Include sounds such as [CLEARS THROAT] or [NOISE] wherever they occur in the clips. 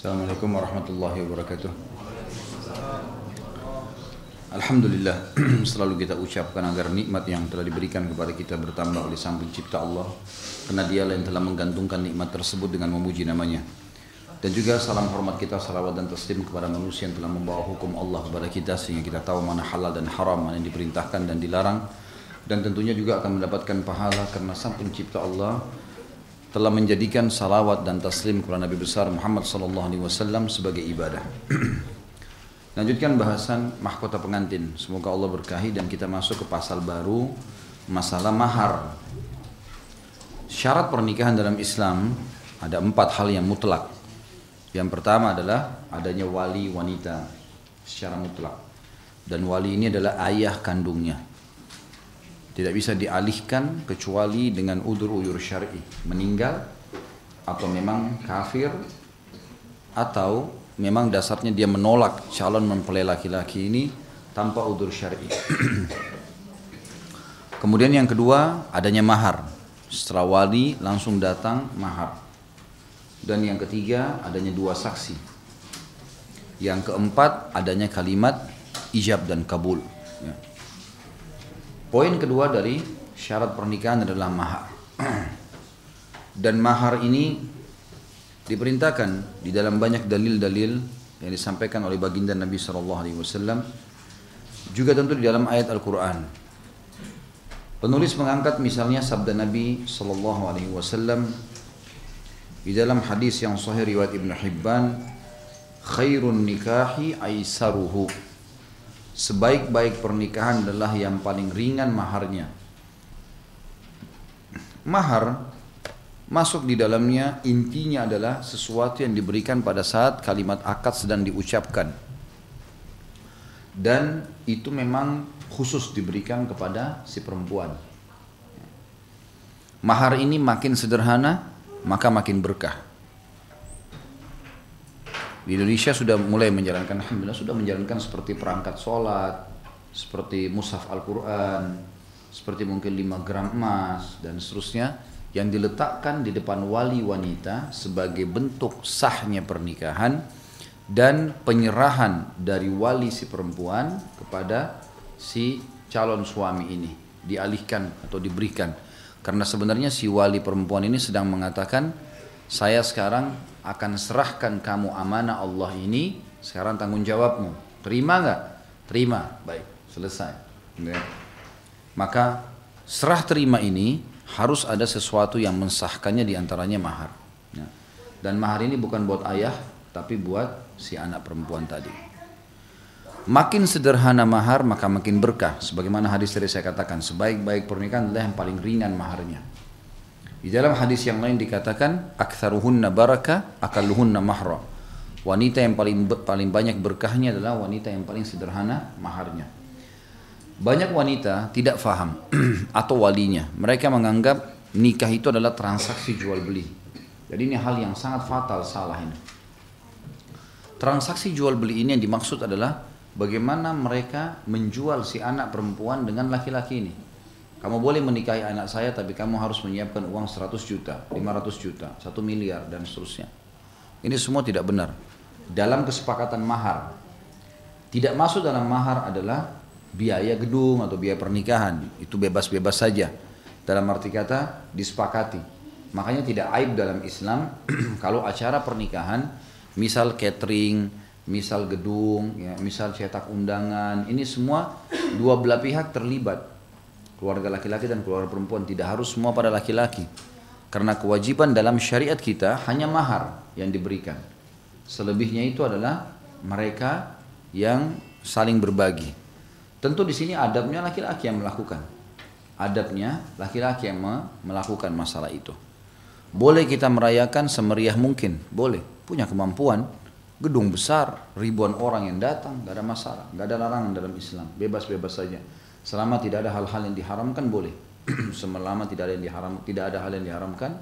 Assalamualaikum warahmatullahi wabarakatuh. Alhamdulillah [CLEARS THROAT] selalu kita ucapkan agar nikmat yang telah diberikan kepada kita bertambah oleh Sang Pencipta Allah karena Dialah yang telah menggantungkan nikmat tersebut dengan memuji namanya. Dan juga salam hormat kita salawat dan taslim kepada manusia yang telah membawa hukum Allah kepada kita sehingga kita tahu mana halal dan haram, mana yang diperintahkan dan dilarang. Dan tentunya juga akan mendapatkan pahala karena Sang Pencipta Allah telah menjadikan salawat dan taslim kepada Nabi besar Muhammad sallallahu alaihi wasallam sebagai ibadah. [CLEARS THROAT] Lanjutkan bahasan mahkota pengantin. Semoga Allah berkahi dan kita masuk ke pasal baru masalah mahar. Syarat pernikahan dalam Islam ada empat hal yang mutlak. Yang pertama adalah adanya wali wanita secara mutlak. Dan wali ini adalah ayah kandungnya. Tidak bisa dialihkan kecuali dengan udur-udur syar'i, meninggal atau memang kafir atau memang dasarnya dia menolak calon mempelai laki-laki ini tanpa udur syar'i. [CLEARS THROAT] Kemudian yang kedua adanya mahar. Setelah wali langsung datang mahar. Dan yang ketiga adanya dua saksi. Yang keempat adanya kalimat ijab dan kabul. Poin kedua dari syarat pernikahan adalah mahar. [CLEARS THROAT] Dan mahar ini diperintahkan di dalam banyak dalil-dalil yang disampaikan oleh baginda Nabi Wasallam. Juga tentu di dalam ayat Al-Quran. Penulis mengangkat misalnya sabda Nabi Wasallam di dalam hadis yang sahih riwayat Ibnu Hibban, khairun nikahi aisaruhu sebaik-baik pernikahan adalah yang paling ringan maharnya. Mahar masuk di dalamnya intinya adalah sesuatu yang diberikan pada saat kalimat akad sedang diucapkan. Dan itu memang khusus diberikan kepada si perempuan. Mahar ini makin sederhana, maka makin berkah. Di Indonesia sudah mulai menjalankan, Alhamdulillah sudah menjalankan seperti perangkat sholat, seperti mushaf Al-Quran, seperti mungkin 5 gram emas, dan seterusnya yang diletakkan di depan wali wanita sebagai bentuk sahnya pernikahan dan penyerahan dari wali si perempuan kepada si calon suami ini dialihkan atau diberikan. Karena sebenarnya si wali perempuan ini sedang mengatakan saya sekarang akan serahkan kamu amanah Allah ini. Sekarang tanggung jawabmu. Terima nggak? Terima. Baik selesai. Maka serah terima ini harus ada sesuatu yang mensahkannya di antaranya mahar. Ya. dan mahar ini bukan buat ayah tapi buat si anak perempuan tadi. Makin sederhana mahar maka makin berkah. Sebagaimana hadis tadi saya katakan sebaik-baik pernikahan adalah yang paling ringan maharnya di dalam hadis yang lain dikatakan aktsaruhunna baraka akalluhunna mahra. Wanita yang paling paling banyak berkahnya adalah wanita yang paling sederhana maharnya. Banyak wanita tidak faham [CLEARS THROAT] atau walinya. Mereka menganggap nikah itu adalah transaksi jual beli. Jadi ini hal yang sangat fatal salah ini. Transaksi jual beli ini yang dimaksud adalah bagaimana mereka menjual si anak perempuan dengan laki-laki ini. Kamu boleh menikahi anak saya tapi kamu harus menyiapkan uang 100 juta, 500 juta, 1 miliar dan seterusnya. Ini semua tidak benar. Dalam kesepakatan mahar. Tidak masuk dalam mahar adalah biaya gedung atau biaya pernikahan. Itu bebas-bebas saja. Dalam arti kata disepakati. Makanya tidak aib dalam Islam [CLEARS THROAT] kalau acara pernikahan, misal catering, misal gedung, ya, misal cetak undangan, ini semua dua belah pihak terlibat keluarga laki-laki dan keluarga perempuan. Tidak harus semua pada laki-laki. Karena kewajiban dalam syariat kita hanya mahar yang diberikan. Selebihnya itu adalah mereka yang saling berbagi. Tentu di sini adabnya laki-laki yang melakukan. Adabnya laki-laki yang melakukan masalah itu. Boleh kita merayakan semeriah mungkin? Boleh. Punya kemampuan. Gedung besar ribuan orang yang datang gak ada masalah. Gak ada larangan dalam Islam. Bebas-bebas saja Selama tidak ada hal-hal yang diharamkan boleh. [CLEARS THROAT] Selama tidak ada yang diharam, tidak ada hal yang diharamkan,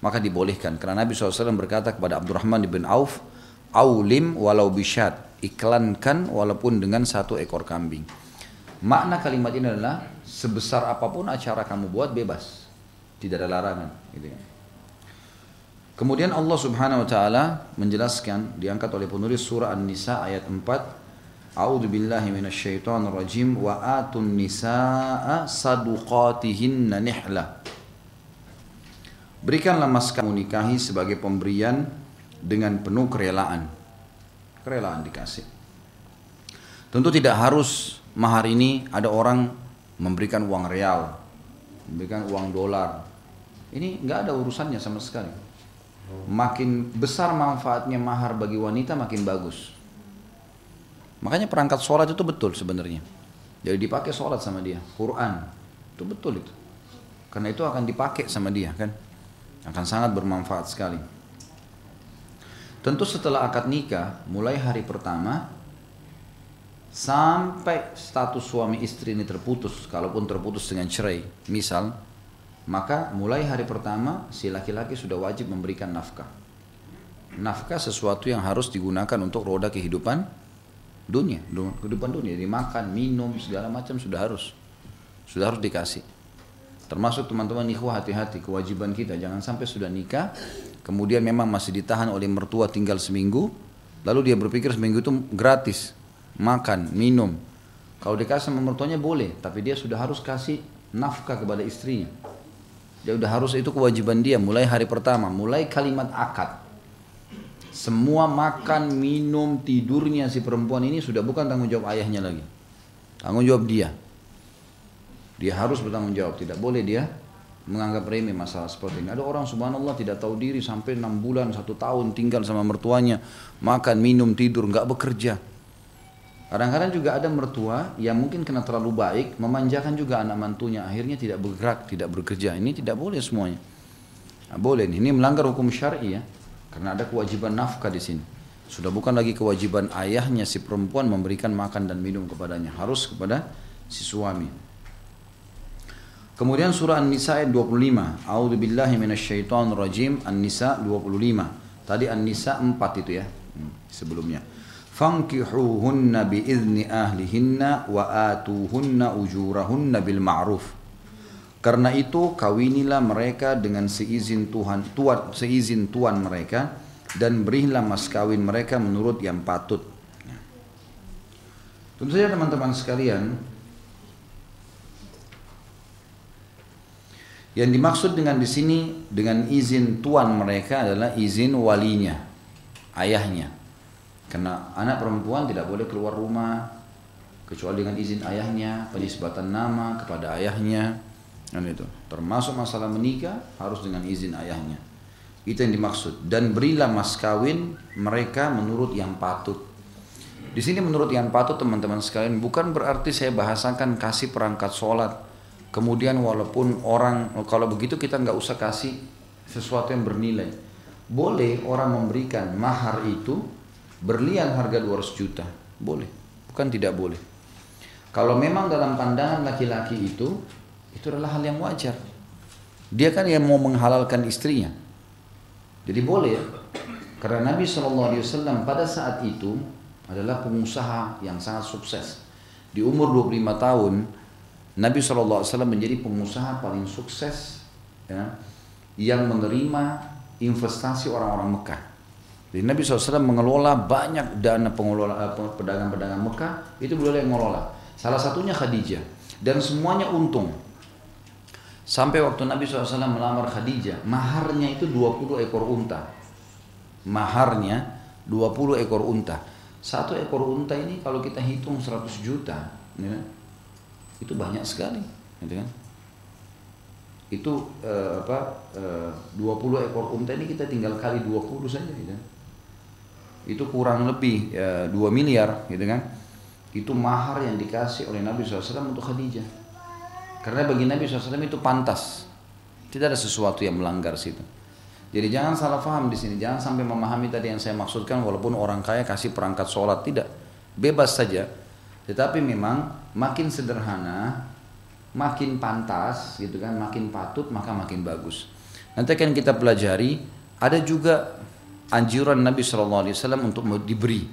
maka dibolehkan. Karena Nabi SAW berkata kepada Abdurrahman bin Auf, Aulim walau bisyad, iklankan walaupun dengan satu ekor kambing. Makna kalimat ini adalah sebesar apa pun acara kamu buat bebas, tidak ada larangan. Gitu ya. Kemudian Allah Subhanahu wa taala menjelaskan diangkat oleh penulis surah An-Nisa ayat 4 A'udzu billahi minasyaitonir rajim wa atun nisaa saduqatihinna nihla Berikanlah mas kamu nikahi sebagai pemberian dengan penuh kerelaan. Kerelaan dikasih. Tentu tidak harus mahar ini ada orang memberikan uang real, memberikan uang dolar. Ini nggak ada urusannya sama sekali. Makin besar manfaatnya mahar bagi wanita makin bagus. Makanya perangkat sholat itu betul sebenarnya. Jadi dipakai sholat sama dia, Quran itu betul itu. Karena itu akan dipakai sama dia kan akan sangat bermanfaat sekali. Tentu setelah akad nikah, mulai hari pertama sampai status suami istri ini terputus, kalaupun terputus dengan cerai, misal, maka mulai hari pertama si laki-laki sudah wajib memberikan nafkah. Nafkah sesuatu yang harus digunakan untuk roda kehidupan dunia, kehidupan dunia, dimakan, minum, segala macam sudah harus, sudah harus dikasih. Termasuk teman-teman ikhwah hati-hati kewajiban kita jangan sampai sudah nikah kemudian memang masih ditahan oleh mertua tinggal seminggu lalu dia berpikir seminggu itu gratis makan, minum. Kalau dikasih sama mertuanya boleh, tapi dia sudah harus kasih nafkah kepada istrinya. Dia sudah harus itu kewajiban dia mulai hari pertama, mulai kalimat akad. Semua makan, minum, tidurnya si perempuan ini sudah bukan tanggung jawab ayahnya lagi. Tanggung jawab dia. Dia harus bertanggung jawab, tidak boleh dia menganggap remeh masalah seperti ini. Ada orang subhanallah tidak tahu diri sampai enam bulan, satu tahun tinggal sama mertuanya, makan, minum, tidur, nggak bekerja. Kadang-kadang juga ada mertua yang mungkin kena terlalu baik, memanjakan juga anak mantunya, akhirnya tidak bergerak, tidak bekerja. Ini tidak boleh semuanya. Nah, boleh ini melanggar hukum syar'i ya, karena ada kewajiban nafkah di sini. Sudah bukan lagi kewajiban ayahnya si perempuan memberikan makan dan minum kepadanya, harus kepada si suami. Kemudian surah An-Nisa ayat 25. A'udzu billahi minasyaitonir. An-Nisa 25. Tadi An-Nisa 4 itu ya. Hmm, sebelumnya. Fankihuhunna biizni ahlihinna wa atuhunna ujurahunna bil ma'ruf. Karena itu kawinilah mereka dengan seizin Tuhan, tuan, seizin tuan mereka dan berilah mas kawin mereka menurut yang patut. Tentu saja teman-teman sekalian, Yang dimaksud dengan di sini dengan izin tuan mereka adalah izin walinya, ayahnya. Karena anak perempuan tidak boleh keluar rumah kecuali dengan izin ayahnya, penisbatan nama kepada ayahnya, dan itu. Termasuk masalah menikah harus dengan izin ayahnya. Itu yang dimaksud. Dan berilah mas kawin mereka menurut yang patut. Di sini menurut yang patut teman-teman sekalian bukan berarti saya bahasakan kasih perangkat sholat Kemudian walaupun orang kalau begitu kita nggak usah kasih sesuatu yang bernilai. Boleh orang memberikan mahar itu berlian harga 200 juta. Boleh. Bukan tidak boleh. Kalau memang dalam pandangan laki-laki itu itu adalah hal yang wajar. Dia kan yang mau menghalalkan istrinya. Jadi boleh. Karena Nabi SAW pada saat itu adalah pengusaha yang sangat sukses. Di umur 25 tahun Nabi SAW menjadi pengusaha paling sukses ya, yang menerima investasi orang-orang Mekah. Jadi Nabi SAW mengelola banyak dana pengelola eh, pedagang-pedagang Mekah itu beliau yang mengelola. Salah satunya Khadijah dan semuanya untung. Sampai waktu Nabi SAW melamar Khadijah, maharnya itu 20 ekor unta. Maharnya 20 ekor unta. Satu ekor unta ini kalau kita hitung 100 juta, ya, itu banyak sekali gitu kan itu eh, apa eh, 20 ekor unta ini kita tinggal kali 20 saja gitu kan itu kurang lebih eh, 2 miliar gitu kan itu mahar yang dikasih oleh Nabi SAW untuk Khadijah karena bagi Nabi SAW itu pantas. Tidak ada sesuatu yang melanggar situ. Jadi jangan salah paham di sini. Jangan sampai memahami tadi yang saya maksudkan walaupun orang kaya kasih perangkat sholat. Tidak. Bebas saja. Tetapi memang makin sederhana, makin pantas gitu kan, makin patut maka makin bagus. Nanti akan kita pelajari ada juga anjuran Nabi SAW untuk diberi.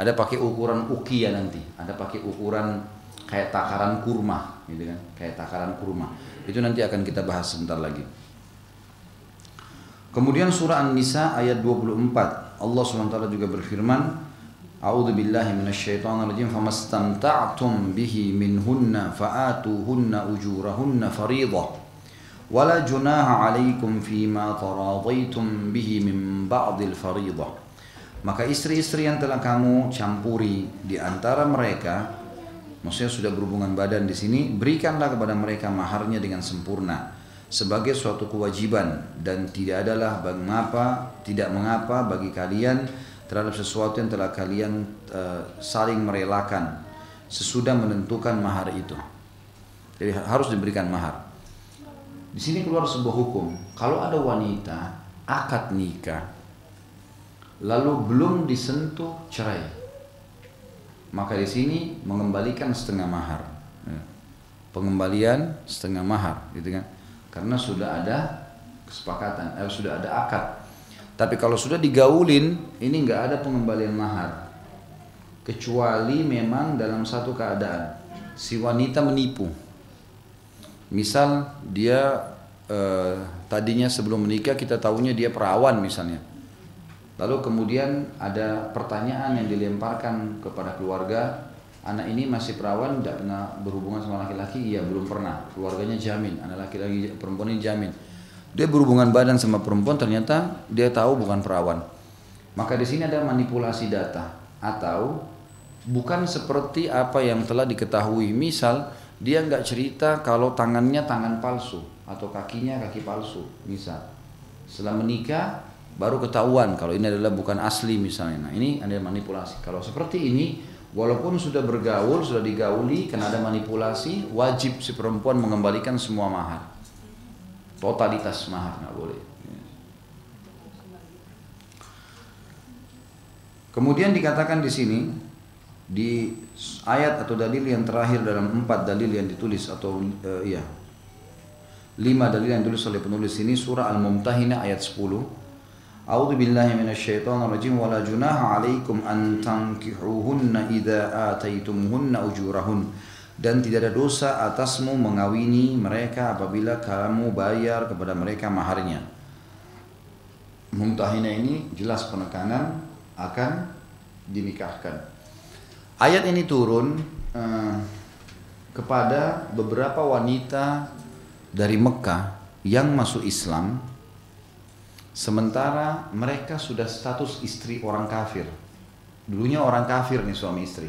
Ada pakai ukuran ukia nanti, ada pakai ukuran kayak takaran kurma, gitu kan, kayak takaran kurma. Itu nanti akan kita bahas sebentar lagi. Kemudian surah An-Nisa ayat 24 Allah SWT juga berfirman A'udzu billahi minasyaitonir rajim famastamta'tum bihi minhunna fa'atuhunna ujurahunna fariidhah wala junaha 'alaikum fima taradaitum bihi min ba'dil fariidhah Maka istri-istri yang telah kamu campuri di antara mereka maksudnya sudah berhubungan badan di sini berikanlah kepada mereka maharnya dengan sempurna sebagai suatu kewajiban dan tidak adalah mengapa tidak mengapa bagi kalian terhadap sesuatu yang telah kalian uh, saling merelakan sesudah menentukan mahar itu. Jadi harus diberikan mahar. Di sini keluar sebuah hukum. Kalau ada wanita akad nikah lalu belum disentuh cerai, maka di sini mengembalikan setengah mahar. Ya. Pengembalian setengah mahar, gitu kan? karena sudah ada kesepakatan, eh, sudah ada akad. Tapi kalau sudah digaulin, ini nggak ada pengembalian mahar, kecuali memang dalam satu keadaan si wanita menipu. Misal dia eh, tadinya sebelum menikah kita tahunya dia perawan misalnya. Lalu kemudian ada pertanyaan yang dilemparkan kepada keluarga anak ini masih perawan tidak pernah berhubungan sama laki-laki? Iya belum pernah. Keluarganya jamin anak laki-laki perempuan ini jamin. Dia berhubungan badan sama perempuan ternyata dia tahu bukan perawan. Maka di sini ada manipulasi data atau bukan seperti apa yang telah diketahui. Misal dia nggak cerita kalau tangannya tangan palsu atau kakinya kaki palsu misal. Setelah menikah baru ketahuan kalau ini adalah bukan asli misalnya nah ini ada manipulasi kalau seperti ini Walaupun sudah bergaul, sudah digauli, karena ada manipulasi, wajib si perempuan mengembalikan semua mahar. Totalitas mahar nggak boleh. Kemudian dikatakan di sini di ayat atau dalil yang terakhir dalam empat dalil yang ditulis atau uh, iya lima dalil yang ditulis oleh penulis ini surah Al-Mumtahinah ayat 10 A'udzu billahi minasyaitonir rajim wala junaha 'alaikum an tankihuhunna idza ataitumuhunna ujurahun dan tidak ada dosa atasmu mengawini mereka apabila kamu bayar kepada mereka maharnya. Mumtahina ini jelas penekanan akan dinikahkan. Ayat ini turun uh, kepada beberapa wanita dari Mekah yang masuk Islam Sementara mereka sudah status istri orang kafir. Dulunya orang kafir nih suami istri.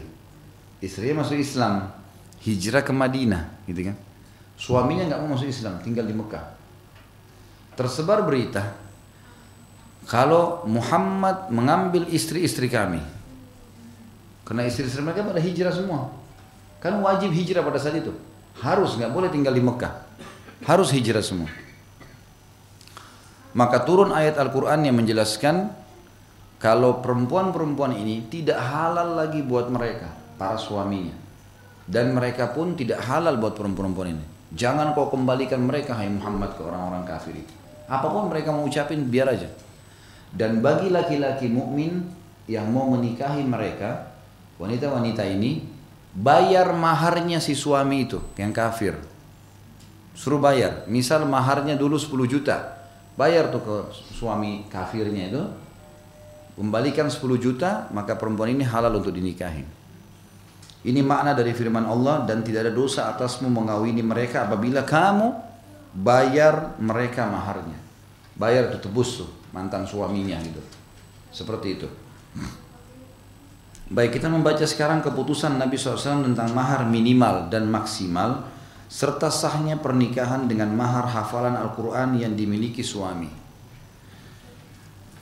Istrinya masuk Islam, hijrah ke Madinah, gitu kan. Suaminya nggak mau masuk Islam, tinggal di Mekah. Tersebar berita kalau Muhammad mengambil istri-istri kami. Karena istri-istri mereka pada hijrah semua. Kan wajib hijrah pada saat itu. Harus nggak boleh tinggal di Mekah. Harus hijrah semua. Maka turun ayat Al-Quran yang menjelaskan kalau perempuan-perempuan ini tidak halal lagi buat mereka, para suaminya. Dan mereka pun tidak halal buat perempuan-perempuan ini. Jangan kau kembalikan mereka, hai Muhammad, ke orang-orang kafir itu. Apa pun mereka mau ucapin, biar aja. Dan bagi laki-laki mukmin yang mau menikahi mereka, wanita-wanita ini, bayar maharnya si suami itu, yang kafir. Suruh bayar. Misal maharnya dulu 10 juta bayar tuh ke suami kafirnya itu kembalikan 10 juta maka perempuan ini halal untuk dinikahi. Ini makna dari firman Allah dan tidak ada dosa atasmu mengawini mereka apabila kamu bayar mereka maharnya. Bayar itu tebus tuh mantan suaminya gitu. Seperti itu. Baik kita membaca sekarang keputusan Nabi SAW tentang mahar minimal dan maksimal serta sahnya pernikahan dengan mahar hafalan Al-Quran yang dimiliki suami.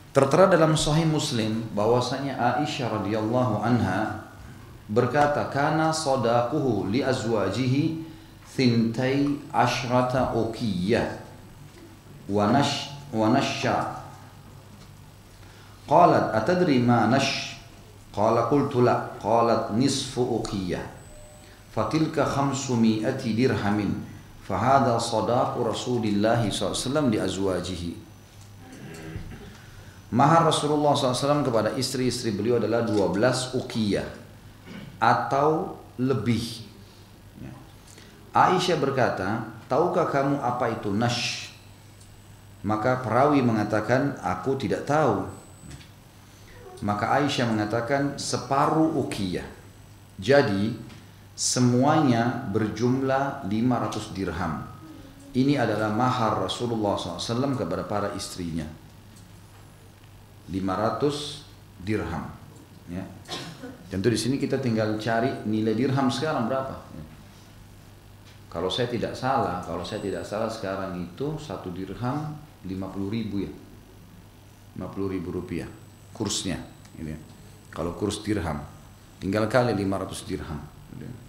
Tertera dalam Sahih Muslim bahwasanya Aisyah radhiyallahu anha berkata, "Kana sadaquhu li azwajihi thintai ashrata uqiyah wa nash wa nashya." Qalat, "Atadri ma nash?" Qala qultu la. Qalat nisfu uqiyah. Fatilka khamsumi'ati dirhamin fahada sadaqu rasulillahi SAW di azwajihi mahar Rasulullah SAW kepada istri-istri beliau adalah 12 ukiyah atau lebih Aisyah berkata tahukah kamu apa itu nash Maka perawi mengatakan, aku tidak tahu. Maka Aisyah mengatakan, separuh ukiyah. Jadi, semuanya berjumlah 500 dirham. Ini adalah mahar Rasulullah SAW kepada para istrinya. 500 dirham. Ya. Tentu di sini kita tinggal cari nilai dirham sekarang berapa. Ya. Kalau saya tidak salah, kalau saya tidak salah sekarang itu satu dirham 50 ribu ya. 50 ribu rupiah kursnya. Ini. Ya. Kalau kurs dirham, tinggal kali 500 dirham. Ya.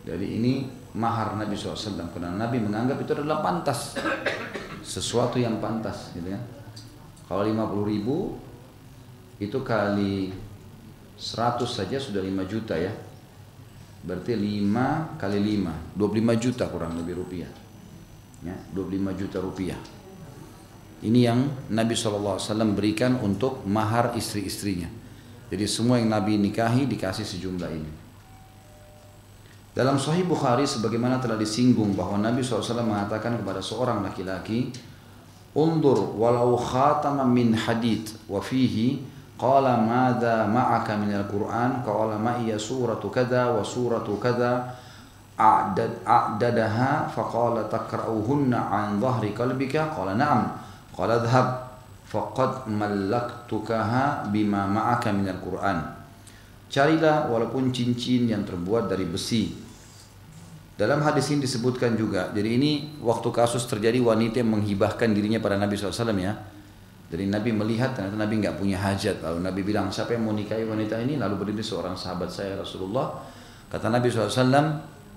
Jadi ini mahar Nabi SAW karena Nabi menganggap itu adalah pantas sesuatu yang pantas gitu kan kalau 50 ribu itu kali 100 saja sudah 5 juta ya. Berarti 5 kali 5, 25 juta kurang lebih rupiah. Ya, 25 juta rupiah. Ini yang Nabi SAW berikan untuk mahar istri-istrinya. Jadi semua yang Nabi nikahi dikasih sejumlah ini. Dalam Sahih Bukhari sebagaimana telah disinggung bahwa Nabi SAW mengatakan kepada seorang laki-laki, Undur walau khatama min hadid wa fihi qala madza ma'aka min al-Qur'an qala ma'iya suratu kada wa suratu kada a'dad a'dadaha faqala taqra'uhunna an dhahri qalbika? Qala na'am. Qala dhhab faqad mallaktukaha bima ma'aka min al-Qur'an carilah walaupun cincin yang terbuat dari besi dalam hadis ini disebutkan juga, jadi ini waktu kasus terjadi wanita yang menghibahkan dirinya pada Nabi SAW ya. Jadi Nabi melihat ternyata Nabi nggak punya hajat. Lalu Nabi bilang siapa yang mau nikahi wanita ini? Lalu berdiri seorang sahabat saya Rasulullah. Kata Nabi SAW,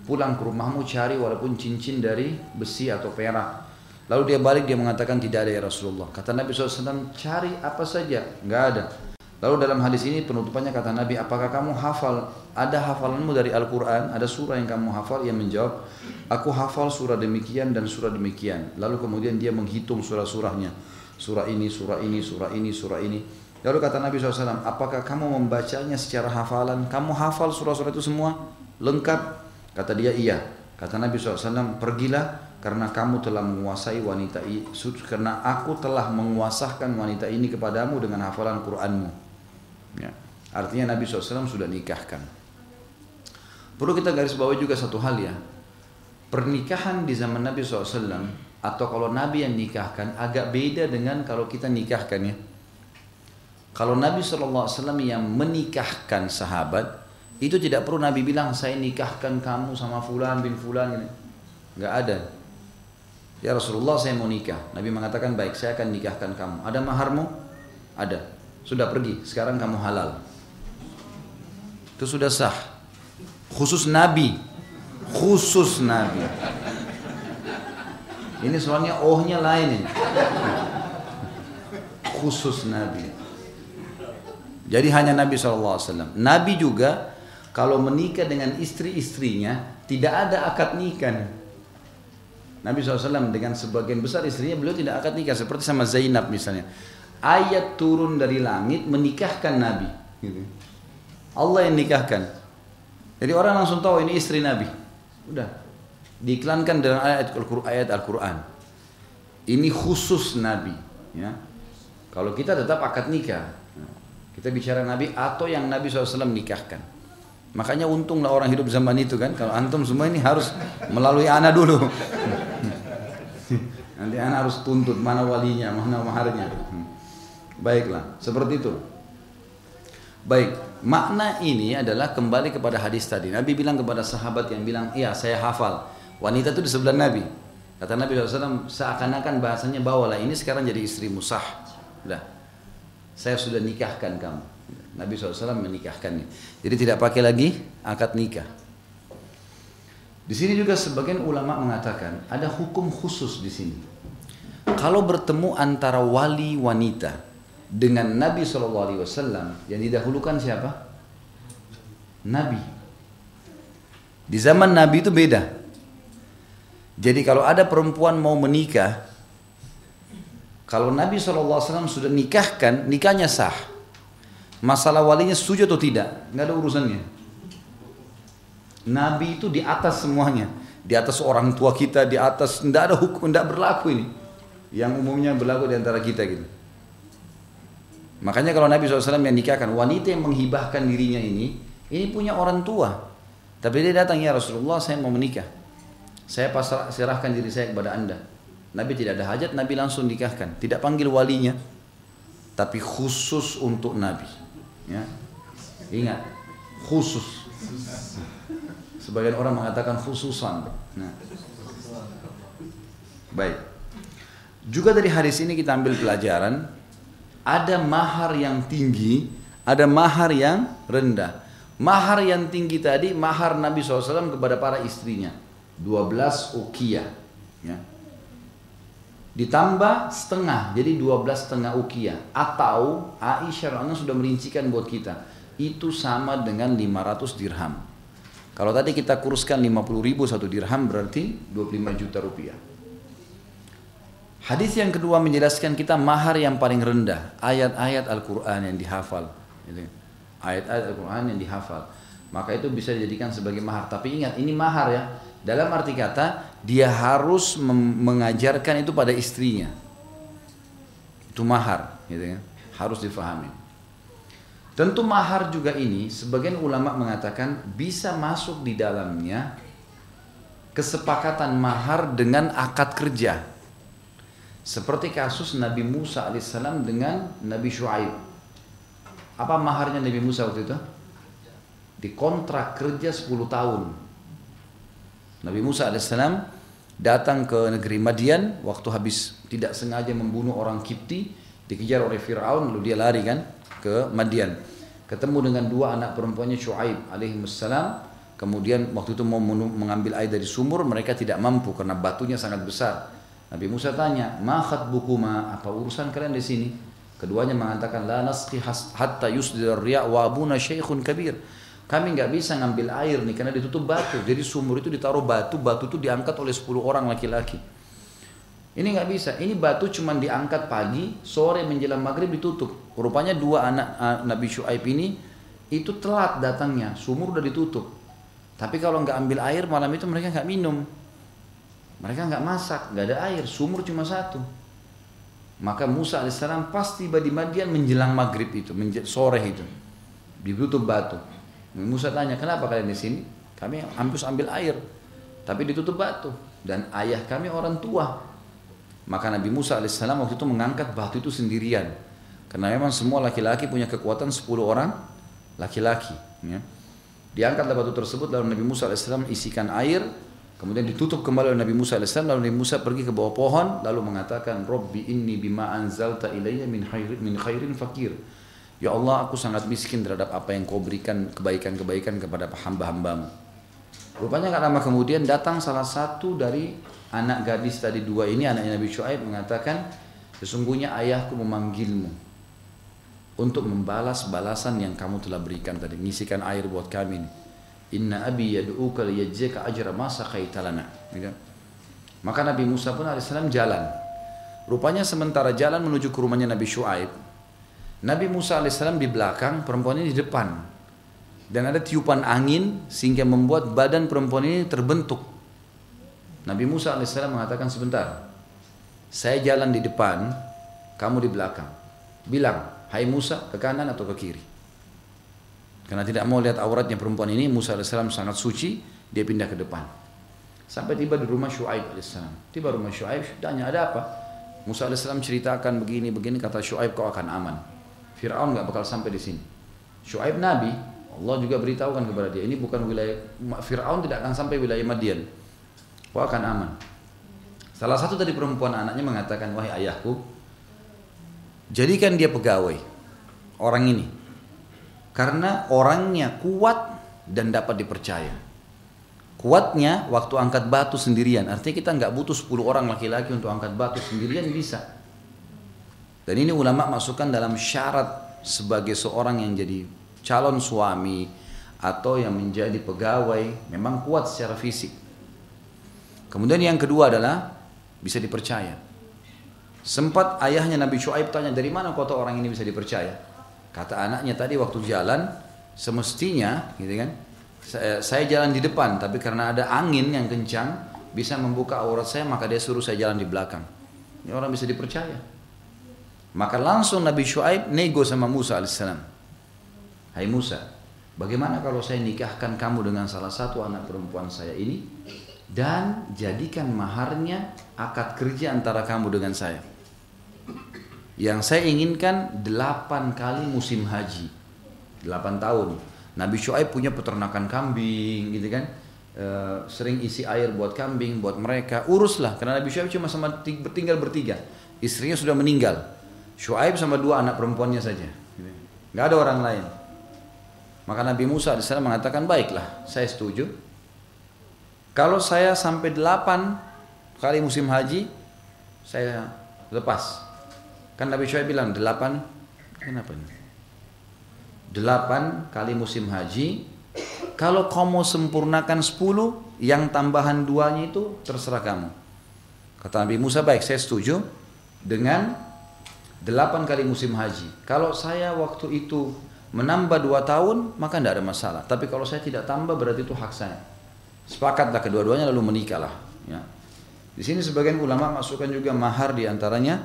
pulang ke rumahmu cari walaupun cincin dari besi atau perak. Lalu dia balik dia mengatakan tidak ada ya Rasulullah. Kata Nabi SAW, cari apa saja, nggak ada. Lalu dalam hadis ini penutupannya kata Nabi, apakah kamu hafal, ada hafalanmu dari Al-Quran, ada surah yang kamu hafal? Ia menjawab, aku hafal surah demikian dan surah demikian. Lalu kemudian dia menghitung surah-surahnya. Surah ini, surah ini, surah ini, surah ini. Lalu kata Nabi SAW, apakah kamu membacanya secara hafalan? Kamu hafal surah-surah itu semua? Lengkap? Kata dia, iya. Kata Nabi SAW, pergilah karena kamu telah menguasai wanita ini, karena aku telah menguasahkan wanita ini kepadamu dengan hafalan Qur'anmu. Ya. Artinya Nabi SAW sudah nikahkan. Perlu kita garis bawahi juga satu hal ya. Pernikahan di zaman Nabi SAW atau kalau Nabi yang nikahkan agak beda dengan kalau kita nikahkan ya. Kalau Nabi SAW yang menikahkan sahabat itu tidak perlu Nabi bilang saya nikahkan kamu sama fulan bin fulan ini. Enggak ada. Ya Rasulullah saya mau nikah. Nabi mengatakan baik saya akan nikahkan kamu. Ada maharmu? Ada. Sudah pergi, sekarang kamu halal. Itu sudah sah. Khusus Nabi. Khusus Nabi. Ini soalnya ohnya lain ini. Khusus Nabi. Jadi hanya Nabi SAW. Nabi juga kalau menikah dengan istri-istrinya tidak ada akad nikah. Nabi SAW dengan sebagian besar istrinya beliau tidak akad nikah seperti sama Zainab misalnya ayat turun dari langit menikahkan Nabi. Gitu. Allah yang nikahkan. Jadi orang langsung tahu ini istri Nabi. Udah. Diiklankan dalam ayat Al-Quran. Ini khusus Nabi. Ya. Kalau kita tetap akad nikah. Kita bicara Nabi atau yang Nabi SAW nikahkan. Makanya untunglah orang hidup zaman itu kan. Kalau antum semua ini harus melalui anak dulu. [LAUGHS] Nanti anak harus tuntut mana walinya, mana maharnya. Baiklah, seperti itu. Baik, makna ini adalah kembali kepada hadis tadi. Nabi bilang kepada sahabat yang bilang, iya saya hafal. Wanita itu di sebelah Nabi. Kata Nabi SAW, seakan-akan bahasanya bawalah ini sekarang jadi istri musah. Udah, saya sudah nikahkan kamu. Nabi SAW menikahkannya. Jadi tidak pakai lagi akad nikah. Di sini juga sebagian ulama mengatakan ada hukum khusus di sini. Kalau bertemu antara wali wanita dengan Nabi SAW yang didahulukan siapa? Nabi. Di zaman Nabi itu beda. Jadi kalau ada perempuan mau menikah, kalau Nabi SAW sudah nikahkan, nikahnya sah. Masalah walinya setuju atau tidak, nggak ada urusannya. Nabi itu di atas semuanya, di atas orang tua kita, di atas tidak ada hukum, tidak berlaku ini. yang umumnya berlaku di antara kita gitu. Makanya kalau Nabi SAW yang nikahkan wanita yang menghibahkan dirinya ini, ini punya orang tua. Tapi dia datang ya Rasulullah saya mau menikah. Saya pasrah, serahkan diri saya kepada anda. Nabi tidak ada hajat, Nabi langsung nikahkan. Tidak panggil walinya, tapi khusus untuk Nabi. Ya. Ingat, khusus. Sebagian orang mengatakan khususan. Nah. Baik. Juga dari hadis ini kita ambil pelajaran ada mahar yang tinggi, ada mahar yang rendah. Mahar yang tinggi tadi mahar Nabi SAW kepada para istrinya. 12 ukiah. Ya. Ditambah setengah, jadi 12 setengah ukiah. Atau Aisyah Allah sudah merincikan buat kita. Itu sama dengan 500 dirham. Kalau tadi kita kuruskan 50 ribu satu dirham berarti 25 juta rupiah. Hadis yang kedua menjelaskan kita mahar yang paling rendah, ayat-ayat Al-Quran yang dihafal. Ayat-ayat Al-Quran yang dihafal. Maka itu bisa dijadikan sebagai mahar. Tapi ingat, ini mahar ya. Dalam arti kata, dia harus mengajarkan itu pada istrinya. Itu mahar, gitu ya. harus difahami. Tentu mahar juga ini, sebagian ulama mengatakan bisa masuk di dalamnya kesepakatan mahar dengan akad kerja. Seperti kasus Nabi Musa alaihissalam dengan Nabi Shu'aib. Apa maharnya Nabi Musa waktu itu? Di kontrak kerja 10 tahun. Nabi Musa alaihissalam datang ke negeri Madian waktu habis tidak sengaja membunuh orang Kipti, dikejar oleh Fir'aun lalu dia lari kan ke Madian. Ketemu dengan dua anak perempuannya Shu'aib alaihissalam. Kemudian waktu itu mau mengambil air dari sumur, mereka tidak mampu karena batunya sangat besar. Nabi Musa tanya, "Mahat bukuma? Apa urusan kalian di sini?" Keduanya mengatakan, "La nasqi hatta yusdir riya wa abuna syaikhun kabir." Kami nggak bisa ngambil air nih karena ditutup batu. Jadi sumur itu ditaruh batu, batu itu diangkat oleh 10 orang laki-laki. Ini nggak bisa. Ini batu cuma diangkat pagi, sore menjelang maghrib ditutup. Rupanya dua anak Nabi Shu'aib ini itu telat datangnya. Sumur udah ditutup. Tapi kalau nggak ambil air malam itu mereka nggak minum. Mereka nggak masak, nggak ada air, sumur cuma satu. Maka Musa alaihissalam pas tiba di Madian menjelang maghrib itu, sore itu, ditutup batu. Musa tanya, kenapa kalian di sini? Kami hampir ambil air, tapi ditutup batu. Dan ayah kami orang tua. Maka Nabi Musa alaihissalam waktu itu mengangkat batu itu sendirian. Karena memang semua laki-laki punya kekuatan 10 orang laki-laki. Ya. Diangkatlah batu tersebut lalu Nabi Musa alaihissalam isikan air Kemudian ditutup kembali oleh Nabi Musa AS. Lalu Nabi Musa pergi ke bawah pohon. Lalu mengatakan, Robbi inni bima anzalta ilayya min khairin, min khairin fakir. Ya Allah, aku sangat miskin terhadap apa yang kau berikan kebaikan-kebaikan kepada hamba-hambamu. Rupanya gak lama kemudian datang salah satu dari anak gadis tadi dua ini, anaknya Nabi Shu'aib mengatakan, sesungguhnya ayahku memanggilmu untuk membalas balasan yang kamu telah berikan tadi. Ngisikan air buat kami ini. Inna abi yad'uka liyajzika ajra ma saqaita lana. Gitu. Maka Nabi Musa pun alaihissalam jalan. Rupanya sementara jalan menuju ke rumahnya Nabi Shu'aib, Nabi Musa alaihissalam di belakang, perempuan ini di depan. Dan ada tiupan angin sehingga membuat badan perempuan ini terbentuk. Nabi Musa alaihissalam mengatakan sebentar, saya jalan di depan, kamu di belakang. Bilang, hai Musa ke kanan atau ke kiri. Karena tidak mau lihat auratnya perempuan ini, Musa AS sangat suci, dia pindah ke depan. Sampai tiba di rumah Shu'aib AS. Tiba rumah Shu'aib, tanya ada apa? Musa AS ceritakan begini, begini, kata Shu'aib kau akan aman. Fir'aun nggak bakal sampai di sini. Shu'aib Nabi, Allah juga beritahukan kepada dia, ini bukan wilayah, Fir'aun tidak akan sampai wilayah Madian. Kau akan aman. Salah satu dari perempuan anaknya mengatakan, wahai ayahku, jadikan dia pegawai, orang ini, karena orangnya kuat dan dapat dipercaya. Kuatnya waktu angkat batu sendirian, artinya kita nggak butuh 10 orang laki-laki untuk angkat batu sendirian bisa. Dan ini ulama masukkan dalam syarat sebagai seorang yang jadi calon suami atau yang menjadi pegawai memang kuat secara fisik. Kemudian yang kedua adalah bisa dipercaya. Sempat ayahnya Nabi Shu'aib tanya dari mana kota orang ini bisa dipercaya? Kata anaknya tadi waktu jalan semestinya gitu kan saya, saya jalan di depan tapi karena ada angin yang kencang bisa membuka aurat saya maka dia suruh saya jalan di belakang. Ini orang bisa dipercaya. Maka langsung Nabi Shu'aib nego sama Musa alaihissalam. Hai Musa, bagaimana kalau saya nikahkan kamu dengan salah satu anak perempuan saya ini dan jadikan maharnya akad kerja antara kamu dengan saya. Yang saya inginkan delapan kali musim haji, delapan tahun. Nabi Shu'aib punya peternakan kambing, gitu kan? E, sering isi air buat kambing, buat mereka. Uruslah, karena Nabi Shu'aib cuma sama bertinggal bertiga. Istrinya sudah meninggal. Shu'aib sama dua anak perempuannya saja. Gak ada orang lain. Maka Nabi Musa AS mengatakan, baiklah, saya setuju. Kalau saya sampai delapan kali musim haji, saya lepas. Kan Nabi Shu'aib bilang, delapan, kenapa ini? Delapan kali musim haji, kalau kamu sempurnakan sepuluh, yang tambahan duanya itu terserah kamu. Kata Nabi Musa, baik saya setuju dengan delapan kali musim haji. Kalau saya waktu itu menambah dua tahun, maka tidak ada masalah. Tapi kalau saya tidak tambah, berarti itu hak saya. Sepakatlah kedua-duanya lalu menikahlah. Ya. Di sini sebagian ulama masukkan juga mahar di antaranya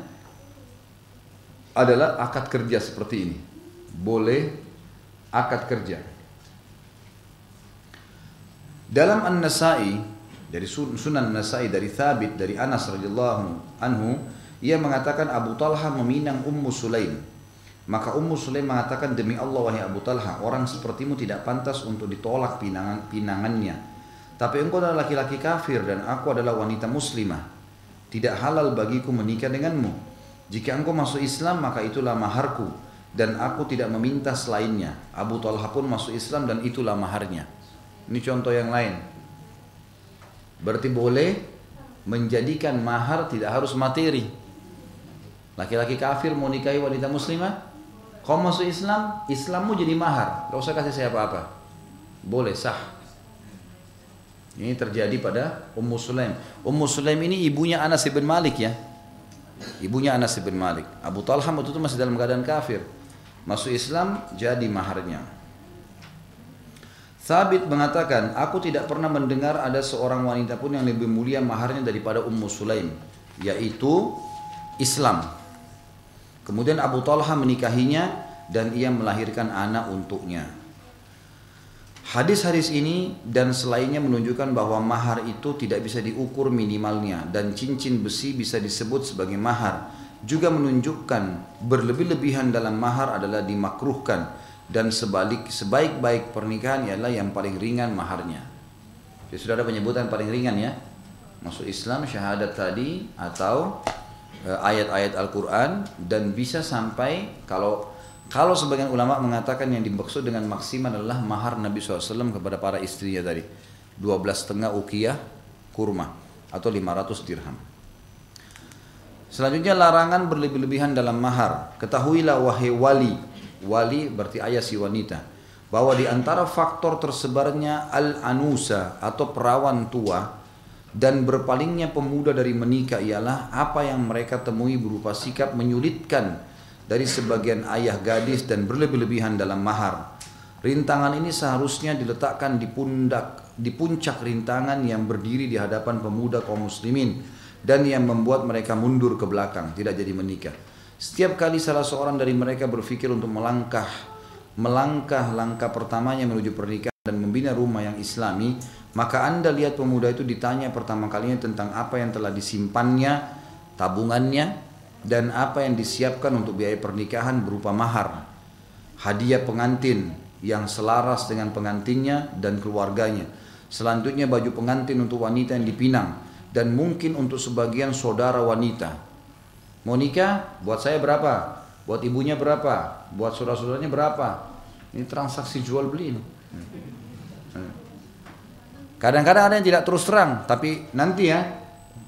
adalah akad kerja seperti ini. Boleh akad kerja. Dalam An-Nasai dari Sunan Nasai dari Thabit dari Anas radhiyallahu anhu ia mengatakan Abu Talha meminang Ummu Sulaim. Maka Ummu Sulaim mengatakan demi Allah wahai Abu Talha, orang sepertimu tidak pantas untuk ditolak pinangan pinangannya. Tapi engkau adalah laki-laki kafir dan aku adalah wanita muslimah. Tidak halal bagiku menikah denganmu. Jika engkau masuk Islam maka itulah maharku dan aku tidak meminta selainnya. Abu Talha pun masuk Islam dan itulah maharnya. Ini contoh yang lain. Berarti boleh menjadikan mahar tidak harus materi. Laki-laki kafir mau nikahi wanita muslimah, kau masuk Islam, Islammu jadi mahar, gak usah kasih saya apa-apa. Boleh sah. Ini terjadi pada Ummu Sulaim. Ummu Sulaim ini ibunya Anas bin Malik ya. Ibunya Anas bin Malik. Abu Talha waktu itu masih dalam keadaan kafir. Masuk Islam jadi maharnya. Thabit mengatakan, aku tidak pernah mendengar ada seorang wanita pun yang lebih mulia maharnya daripada Ummu Sulaim, yaitu Islam. Kemudian Abu Talha menikahinya dan ia melahirkan anak untuknya. Hadis-hadis ini dan selainnya menunjukkan bahwa mahar itu tidak bisa diukur minimalnya dan cincin besi bisa disebut sebagai mahar. Juga menunjukkan berlebih-lebihan dalam mahar adalah dimakruhkan dan sebalik sebaik-baik pernikahan ialah yang paling ringan maharnya. Jadi sudah ada penyebutan paling ringan ya. Masuk Islam syahadat tadi atau Eh, ayat-ayat Al-Quran dan bisa sampai kalau kalau sebagian ulama mengatakan yang dimaksud dengan maksimal adalah mahar Nabi SAW kepada para istrinya tadi 12 setengah ukiyah kurma atau 500 dirham. Selanjutnya larangan berlebih-lebihan dalam mahar. Ketahuilah wahai wali, wali berarti ayah si wanita, bahwa di antara faktor tersebarnya al-anusa atau perawan tua dan berpalingnya pemuda dari menikah ialah apa yang mereka temui berupa sikap menyulitkan dari sebagian ayah gadis dan berlebih-lebihan dalam mahar. Rintangan ini seharusnya diletakkan di pundak di puncak rintangan yang berdiri di hadapan pemuda kaum muslimin dan yang membuat mereka mundur ke belakang, tidak jadi menikah. Setiap kali salah seorang dari mereka berpikir untuk melangkah melangkah langkah pertamanya menuju pernikahan dan membina rumah yang islami, maka anda lihat pemuda itu ditanya pertama kalinya tentang apa yang telah disimpannya, tabungannya, dan apa yang disiapkan untuk biaya pernikahan berupa mahar, hadiah pengantin yang selaras dengan pengantinnya dan keluarganya. Selanjutnya baju pengantin untuk wanita yang dipinang dan mungkin untuk sebagian saudara wanita. Mau nikah? Buat saya berapa? Buat ibunya berapa? Buat saudara-saudaranya berapa? Ini transaksi jual beli ini. Kadang-kadang ada yang tidak terus terang, tapi nanti ya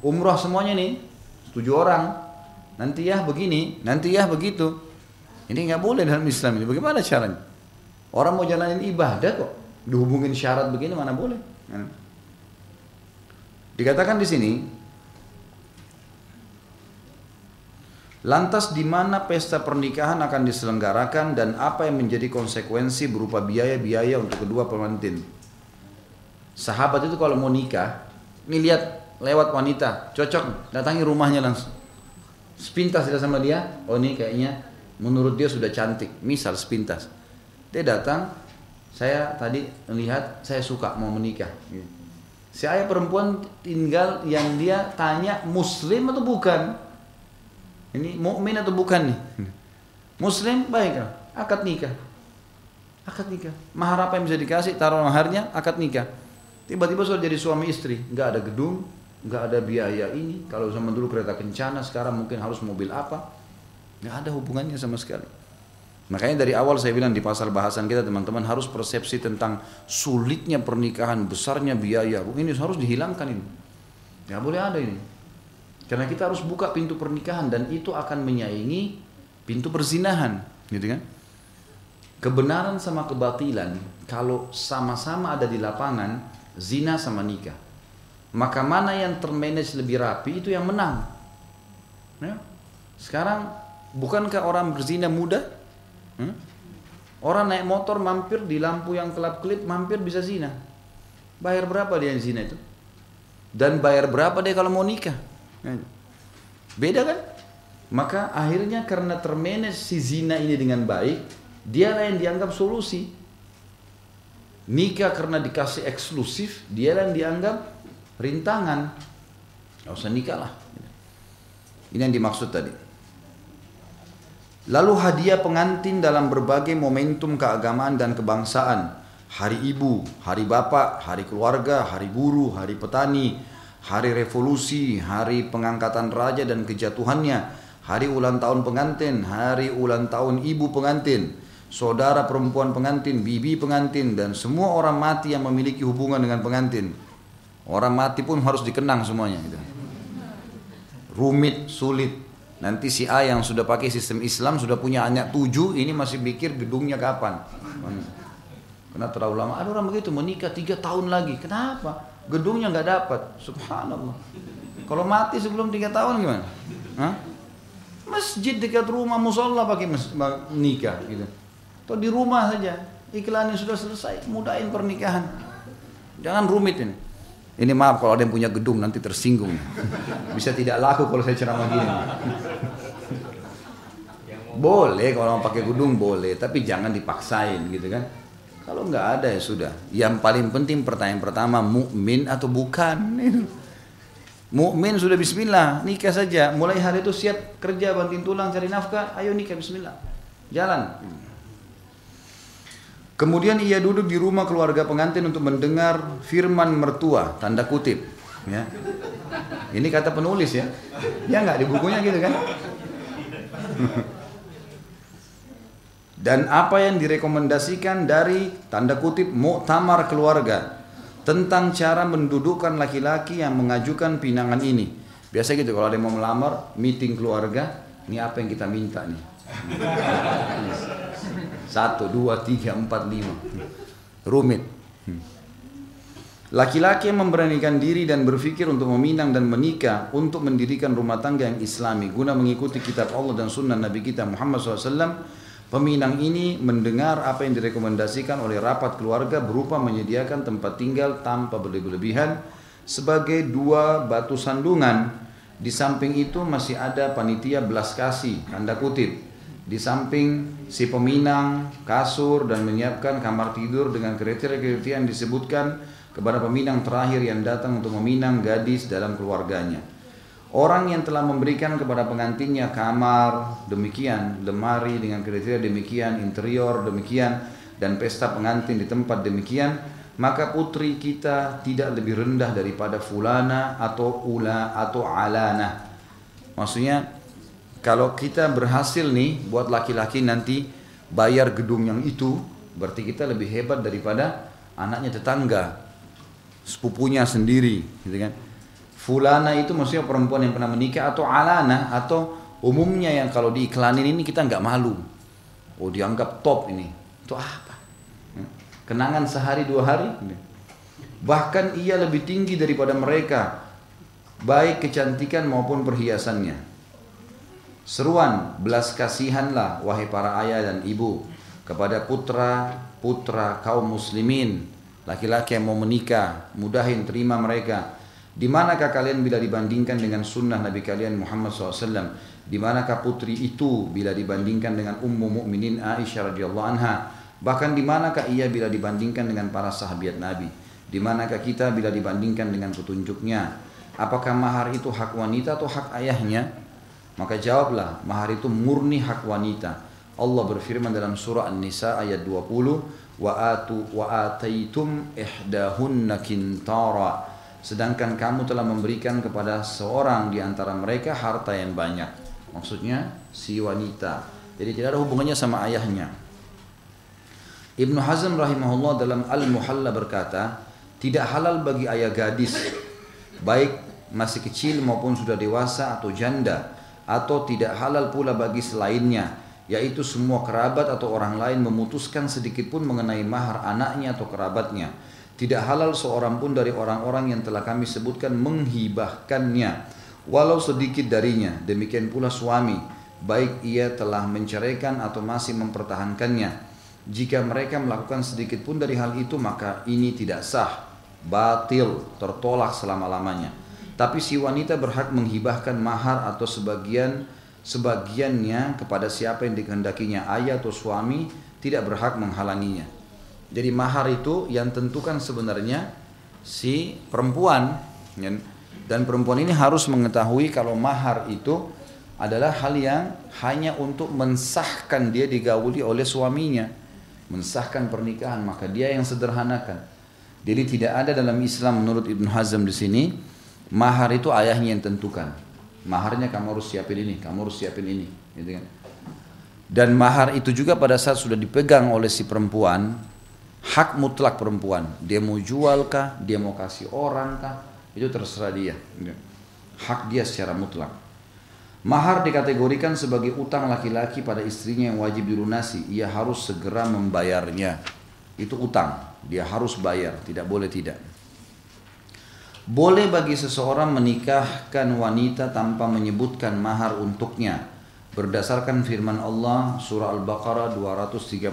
umroh semuanya nih tujuh orang, nanti ya begini, nanti ya begitu. Ini nggak boleh dalam Islam ini. Bagaimana caranya? Orang mau jalanin ibadah kok dihubungin syarat begini mana boleh? Dikatakan di sini, Lantas di mana pesta pernikahan akan diselenggarakan dan apa yang menjadi konsekuensi berupa biaya-biaya untuk kedua pengantin? Sahabat itu kalau mau nikah, ini lihat lewat wanita, cocok, datangi rumahnya langsung. Sepintas tidak sama dia, oh ini kayaknya menurut dia sudah cantik. Misal sepintas. Dia datang, saya tadi melihat saya suka mau menikah. Si ayah perempuan tinggal yang dia tanya muslim atau bukan. Ini mukmin atau bukan nih? Muslim baik akad nikah. Akad nikah. Mahar apa yang bisa dikasih? Taruh maharnya, akad nikah. Tiba-tiba sudah jadi suami istri, nggak ada gedung, nggak ada biaya ini. Kalau zaman dulu kereta kencana, sekarang mungkin harus mobil apa? Nggak ada hubungannya sama sekali. Makanya dari awal saya bilang di pasal bahasan kita teman-teman harus persepsi tentang sulitnya pernikahan, besarnya biaya. Ini harus dihilangkan ini. Nggak boleh ada ini. Karena kita harus buka pintu pernikahan dan itu akan menyaingi pintu perzinahan, gitu kan? Kebenaran sama kebatilan kalau sama-sama ada di lapangan zina sama nikah. Maka mana yang termanage lebih rapi itu yang menang. Ya. Sekarang bukankah orang berzina mudah? Hmm? Orang naik motor mampir di lampu yang kelap-kelip mampir bisa zina. Bayar berapa dia yang zina itu? Dan bayar berapa dia kalau mau nikah? Ya. Beda kan? Maka akhirnya karena termanage si zina ini dengan baik, dia yang dianggap solusi. Nikah karena dikasih eksklusif, dia yang dianggap rintangan. Gak usah nikah lah. Ini yang dimaksud tadi. Lalu hadiah pengantin dalam berbagai momentum keagamaan dan kebangsaan. Hari ibu, hari bapak, hari keluarga, hari buruh, hari petani, hari revolusi, hari pengangkatan raja dan kejatuhannya, hari ulang tahun pengantin, hari ulang tahun ibu pengantin, saudara perempuan pengantin, bibi pengantin, dan semua orang mati yang memiliki hubungan dengan pengantin. Orang mati pun harus dikenang semuanya. Gitu. Rumit, sulit. Nanti si A yang sudah pakai sistem Islam sudah punya anak tujuh, ini masih pikir gedungnya kapan. Karena terlalu lama. Ada orang begitu menikah tiga tahun lagi. Kenapa? Gedungnya nggak dapat. Subhanallah. Kalau mati sebelum tiga tahun gimana? Hah? Masjid dekat rumah musola pakai nikah gitu. Atau di rumah saja. Iklannya sudah selesai, mudahin pernikahan. Jangan rumit ini. Ini maaf kalau ada yang punya gedung nanti tersinggung. Bisa tidak laku kalau saya ceramah gini. Boleh kalau mau pakai gedung boleh, tapi jangan dipaksain gitu kan. Kalau nggak ada ya sudah. Yang paling penting pertanyaan pertama mukmin atau bukan. Mukmin sudah bismillah, nikah saja. Mulai hari itu siap kerja banting tulang cari nafkah, ayo nikah bismillah. Jalan. Kemudian ia duduk di rumah keluarga pengantin untuk mendengar firman mertua, tanda kutip. Ya. Ini kata penulis ya. Ya nggak di bukunya gitu kan? [LAUGHS] Dan apa yang direkomendasikan dari tanda kutip muktamar keluarga tentang cara mendudukkan laki-laki yang mengajukan pinangan ini. Biasa gitu kalau ada yang mau melamar, meeting keluarga, ini apa yang kita minta nih? Satu, dua, tiga, empat, lima. Rumit. Laki-laki yang memberanikan diri dan berpikir untuk meminang dan menikah untuk mendirikan rumah tangga yang islami guna mengikuti kitab Allah dan sunnah Nabi kita Muhammad SAW Peminang ini mendengar apa yang direkomendasikan oleh rapat keluarga berupa menyediakan tempat tinggal tanpa berlebihan sebagai dua batu sandungan. Di samping itu masih ada panitia belas kasih, tanda kutip, di samping si peminang, kasur dan menyiapkan kamar tidur dengan kriteria-kriteria yang disebutkan kepada peminang terakhir yang datang untuk meminang gadis dalam keluarganya. Orang yang telah memberikan kepada pengantinnya kamar demikian, lemari dengan kriteria demikian, interior demikian, dan pesta pengantin di tempat demikian, maka putri kita tidak lebih rendah daripada fulana atau ula atau alana. Maksudnya kalau kita berhasil nih buat laki-laki nanti bayar gedung yang itu, berarti kita lebih hebat daripada anaknya tetangga, sepupunya sendiri, gitu kan? Fulana itu maksudnya perempuan yang pernah menikah atau alana atau umumnya yang kalau diiklanin ini kita nggak malu. Oh dianggap top ini. Itu apa? Kenangan sehari dua hari. Bahkan ia lebih tinggi daripada mereka. Baik kecantikan maupun perhiasannya. Seruan belas kasihanlah wahai para ayah dan ibu kepada putra putra kaum muslimin laki-laki yang mau menikah mudahin terima mereka Di manakah kalian bila dibandingkan dengan sunnah Nabi kalian Muhammad SAW? Di manakah putri itu bila dibandingkan dengan ummu mukminin Aisyah radhiyallahu anha? Bahkan di manakah ia bila dibandingkan dengan para sahabat Nabi? Di manakah kita bila dibandingkan dengan petunjuknya? Apakah mahar itu hak wanita atau hak ayahnya? Maka jawablah, mahar itu murni hak wanita. Allah berfirman dalam surah An-Nisa ayat 20, wa atu wa ataitum ihdahunna kintara sedangkan kamu telah memberikan kepada seorang di antara mereka harta yang banyak. Maksudnya si wanita. Jadi tidak ada hubungannya sama ayahnya. Ibnu Hazm rahimahullah dalam Al-Muhalla berkata, tidak halal bagi ayah gadis baik masih kecil maupun sudah dewasa atau janda atau tidak halal pula bagi selainnya yaitu semua kerabat atau orang lain memutuskan sedikit pun mengenai mahar anaknya atau kerabatnya tidak halal seorang pun dari orang-orang yang telah kami sebutkan menghibahkannya walau sedikit darinya. Demikian pula suami, baik ia telah menceraikan atau masih mempertahankannya. Jika mereka melakukan sedikit pun dari hal itu maka ini tidak sah, batil, tertolak selama-lamanya. Tapi si wanita berhak menghibahkan mahar atau sebagian sebagiannya kepada siapa yang dikehendakinya ayah atau suami tidak berhak menghalanginya. Jadi mahar itu yang tentukan sebenarnya si perempuan ya. dan perempuan ini harus mengetahui kalau mahar itu adalah hal yang hanya untuk mensahkan dia digauli oleh suaminya mensahkan pernikahan maka dia yang sederhanakan jadi tidak ada dalam Islam menurut Ibn Hazm di sini mahar itu ayahnya yang tentukan maharnya kamu harus siapin ini kamu harus siapin ini gitu kan dan mahar itu juga pada saat sudah dipegang oleh si perempuan hak mutlak perempuan. Dia mau jual kah, dia mau kasih orang kah, itu terserah dia. Hak dia secara mutlak. Mahar dikategorikan sebagai utang laki-laki pada istrinya yang wajib dilunasi. Ia harus segera membayarnya. Itu utang. Dia harus bayar, tidak boleh tidak. Boleh bagi seseorang menikahkan wanita tanpa menyebutkan mahar untuknya. Berdasarkan firman Allah surah Al-Baqarah 236.